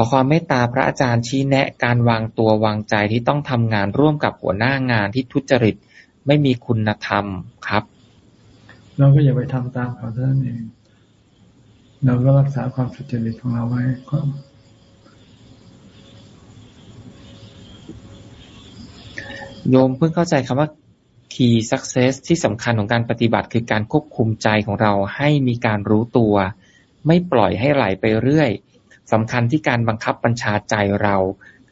Speaker 1: อความเมตตาพระอาจารย์ชี้แนะการวางตัววางใจที่ต้องทำงานร่วมกับหัวหน้างานที่ทุจริตไม่มีคุณธรรมครับ
Speaker 2: เราก็อย่าไปทำตามเขาเท่านั้นเอง เราก็รักษาความสุจริตของเราไว้
Speaker 1: โยมเพิ่งเข้าใจคำว่า key success ที่สำคัญของการปฏิบัติคือการควบคุมใจของเราให้มีการรู้ตัว ไม่ปล่อยให้ไหลไปเรื่อย สำคัญที่การบังคับบัญชาใจเรา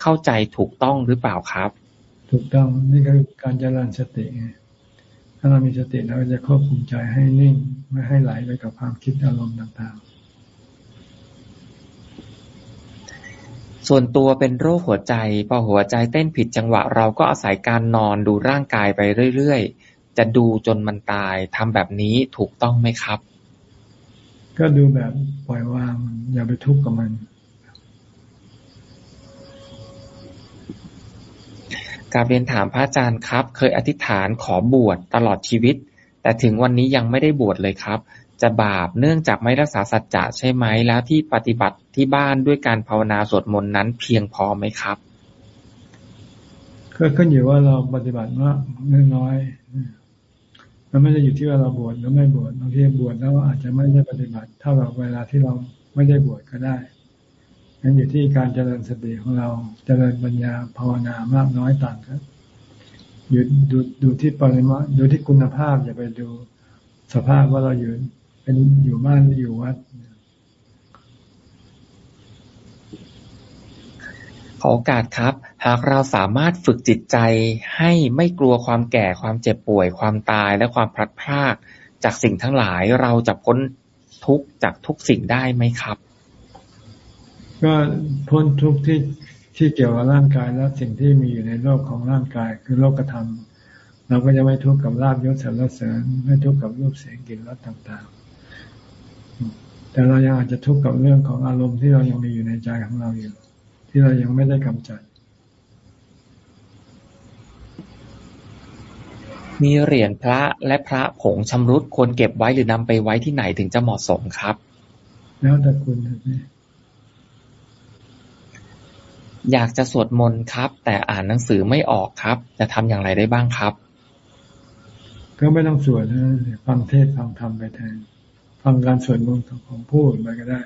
Speaker 1: เข้าใจถูกต้องหรือเปล่าครับ
Speaker 2: ถูกต้องนี่คืการเจริญสติ ถ้าเรามีสติเราจะควบคุมใจให้นิ่งไม่ให้ไหลไปกับความคิดอารมณ์ต่างๆ
Speaker 1: ส่วนตัวเป็นโรคหัวใจ พอหัวใจเต้นผิดจังหวะ เราก็อาศัยการนอนดูร่างกายไปเรื่อยๆ จะดูจนมันตายทำแบบนี้ถูกต้องไหมครับ
Speaker 2: ก็ดูแบบปล่อยวาง อย่าไปทุกข์กับมัน
Speaker 1: การเรียนถามพระอาจารย์ครับ เคยอธิษฐานขอบวชตลอดชีวิต แต่ถึงวันนี้ยังไม่ได้บวชเลยครับ จะบาปเนื่องจากไม่รักษาสัจจะใช่ไหมแล้วที่ปฏิบัติที่บ้านด้วยการภาวนาสวดมนต์นั้นเพียงพอไหมครับ
Speaker 2: ก็ขึ้นอยู่ว่าเราปฏิบัติมากน้อย มันไม่ได้อยู่ที่ว่าเราบวชหรือไม่บวชบางทีบวชแล้วอาจจะไม่ได้ปฏิบัติ ถ้ากับเวลาที่เราไม่ได้บวชก็ได้นั้นอยู่ที่การเจริญสติของเราเจริญปัญญาภาวนามากน้อยต่างกันอยู่ดูดูที่ปริมาณดูที่คุณภาพอย่าไปดูสภาพว่าเราอยู่เป็นอยู่บ้านหรืออยู่วัด
Speaker 1: อโอกาสครับ หากเราสามารถฝึกจิตใจให้ไม่กลัวความแก่ความเจ็บป่วย ความตายและความพลัดพราก จากสิ่งทั้งหลายเราจะพ้นทุกจากทุกสิ่งได้ไหมครับ
Speaker 2: ก็พ้นทุกที่ที่เกี่ยวกับร่างกายและสิ่งที่มีอยู่ในโลกของร่างกายคือโลกธรรม เราก็จะไม่ทุกข์กับลาบยศสรรเสริญไม่ทุกข์กับรูปเสียงกลิ่นรสต่างๆ แต่เรายังอาจจะทุกข์กับเรื่องของอารมณ์ที่เรายังมีอยู่ในใจของเราอยู่ ที่เรายังไม่ได้กำจัด
Speaker 1: มีเหรียญพระและพระผงชำรุดควรเก็บไว้หรือนำไปไว้ที่ไหนถึงจะเหมาะสมครับ
Speaker 2: แล้วแต่คุณ
Speaker 1: อยากจะสวดมนต์ครับ แต่อ่านหนังสือไม่ออกครับ จะทำอย่างไรได้บ้างครับ
Speaker 2: ก็ไม่ต้องสวดนะฟังเทศฟังธรรมไปแทน ฟังการสวดมนต์ของผู้อื่นไปก็ได้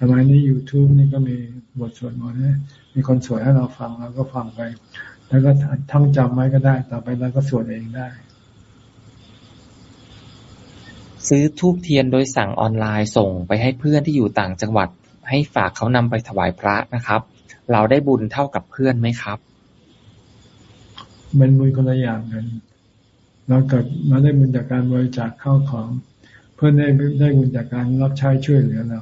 Speaker 2: สมัยนี้ YouTube นี่ก็มีบทสวดมนต์นะมีคนสวดให้เราฟังเราก็ฟังไป แล้วก็ท่องจำไว้ก็ได้ ต่อไปเราก็สวดเองได้
Speaker 1: ซื้อทูบเทียนโดยสั่งออนไลน์ส่งไปให้เพื่อนที่อยู่ต่างจังหวัด ให้ฝากเขานำไปถวายพระนะครับ เราได้บุญเท่ากับเพื่อนไหมครับ
Speaker 2: เป็นบุญคนละอย่างกัน เราเกิดมาได้บุญจากการบริจาคเข้าของ เพื่อนได้ได้บุญจากการรับใช้ช่วยเหลือเรา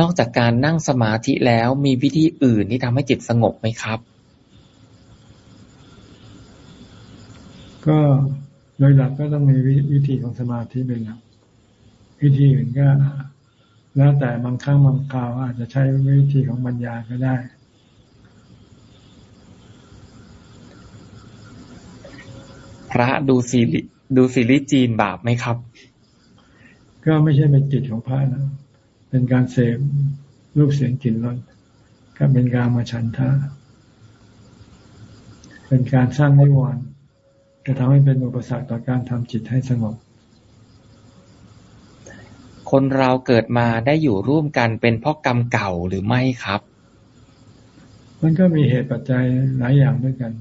Speaker 1: นอกจากการนั่งสมาธิแล้วมีวิธีอื่นที่ทำให้จิตสงบไหมครับ
Speaker 2: ก็โดยหลักก็ต้องมีวิธีของสมาธิเป็นหลักวิธีอื่นก็ แล้วแต่บางครั้งบางคราวอาจจะใช้วิธีของปัญญาก็ได้
Speaker 1: พระดูซีรีดูซีรีส์จีนบาปไหมครับ
Speaker 2: ก็ไม่ใช่เป็นจิตของพระนะ เป็นการเสพรูปเสียงกลิ่นรสก็เป็นการมาฉันทะ เป็นการสร้างนิวรณ์จะทำให้เป็นอุปสรรคต่อการทำจิตให้สงบ
Speaker 1: คนเราเกิดมาได้อยู่ร่วมกันเป็นเพราะกรรมเก่าหรือไม่ครับ
Speaker 2: มันก็มีเหตุปัจจัยหลายอย่างด้วยกัน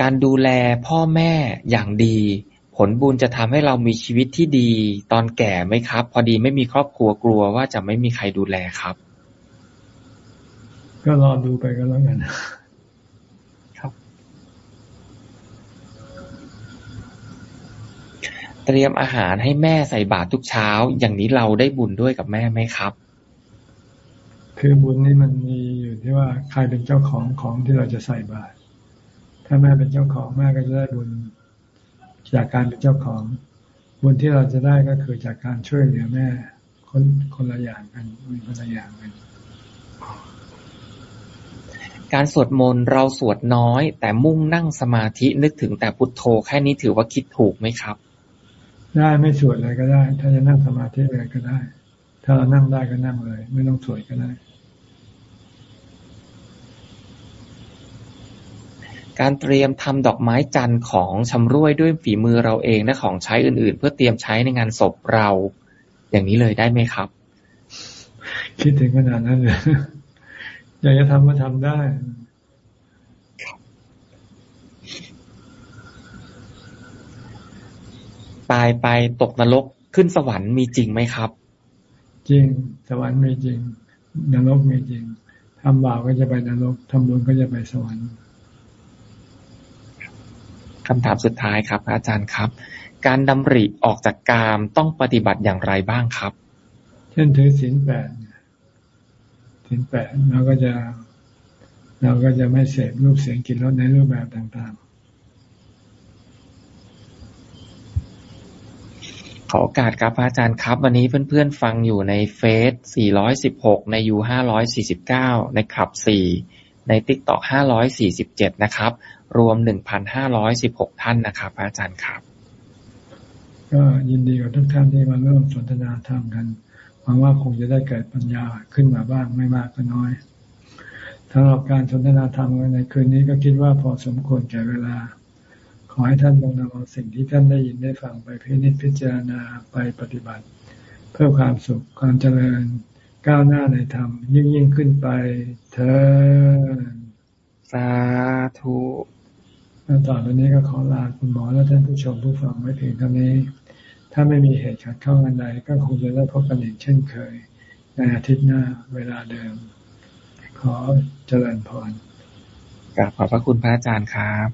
Speaker 1: การดูแลพ่อแม่อย่างดี ผลบุญจะทำให้เรามีชีวิตที่ดีตอนแก่ไหมครับ พอดีไม่มีครอบครัวกลัวว่าจะไม่มีใครดูแลครับ
Speaker 2: ก็รอดูไปก็แล้วกัน
Speaker 1: ครับ เตรียมอาหารให้แม่ใส่บาตรทุกเช้า อย่างนี้เราได้บุญด้วยกับแม่ไหมครับ
Speaker 2: คือบุญนี่มันมีอยู่ที่ว่าใครเป็นเจ้าของของที่เราจะใส่บาตรถ้าแม่เป็นเจ้าของแม่ก็จะได้บุญ จากการเป็นเจ้าของ บุญที่เราจะได้ก็คือจากการช่วยเหลือแม่ คนคนละอย่างกันมีคนละอย่างกัน
Speaker 1: การสวดมนต์เราสวดน้อย แต่มุ่งนั่งสมาธินึกถึงแต่พุทโธ แค่นี้ถือว่าคิดถูกไหมครับ
Speaker 2: ได้ไม่สวดเลยก็ได้ ถ้าจะนั่งสมาธิเลยก็ได้ ถ้าเรานั่งได้ก็นั่งเลย ไม่ต้องสวดก็ได้
Speaker 1: การเตรียมทำดอกไม้จันทร์ของชำร่วยด้วยฝีมือเราเองและของใช้อื่น ๆ เพื่อเตรียมใช้ในงานศพเรา อย่างนี้เลยได้ไหมครับ
Speaker 2: คิดถึงขนาดนั้นเลยอยากจะทำก็ทำได้
Speaker 1: ตายไปตกนรกขึ้นสวรรค์มีจริงไหมครับ
Speaker 2: จริง สวรรค์มีจริง นรกมีจริงทำบาปก็จะไปนรกทำบุญก็จะไปสวรรค์
Speaker 1: คำถามสุดท้ายครับ อาจารย์ครับ การดำริออกจากกามต้องปฏิบัติอย่างไรบ้างครับ
Speaker 2: เช่นถือศีลแปดศีลแปดเราก็จะ เราก็จะไม่เสพรูปเสียงกลิ่นรสในรูปแบบต่าง
Speaker 1: ขอโอกาสครับอาจารย์ครับ วันนี้เพื่อนๆฟังอยู่ในเฟซ416 ในยู549 ในคลับ4ในติ๊กต็อก547 นะครับ รวม1,516ท่านนะครับ อาจารย์ครับ
Speaker 2: ก็ยินดีกับทุกท่านที่มาเริ่มสนทนาธรรมกันหวังว่าคงจะได้เกิดปัญญาขึ้นมาบ้างไม่มากก็น้อยสำหรับการสนทนาธรรมในคืนนี้ก็คิดว่าพอสมควรแก่เวลา ขอให้ท่านจงนำเอาสิ่งที่ท่านได้ยินได้ฟังไปพิจิตพิจารณาไปปฏิบัติ เพื่อความสุขความเจริญก้าวหน้าในธรรมยิ่งยิ่งขึ้นไปเธอ
Speaker 1: สาธุ
Speaker 2: แล้ว ต่อไปนี้ก็ขอลาคุณหมอและท่านผู้ชมผู้ฟังไว้เพียงเท่านี้ ถ้าไม่มีเหตุขัดข้องอันใดก็คงจะได้พบกันอีกเช่นเคย ในอาทิตย์หน้าเวลาเดิม ขอเจริญพร
Speaker 1: กราบขอบพระคุณพระอาจารย์ครับ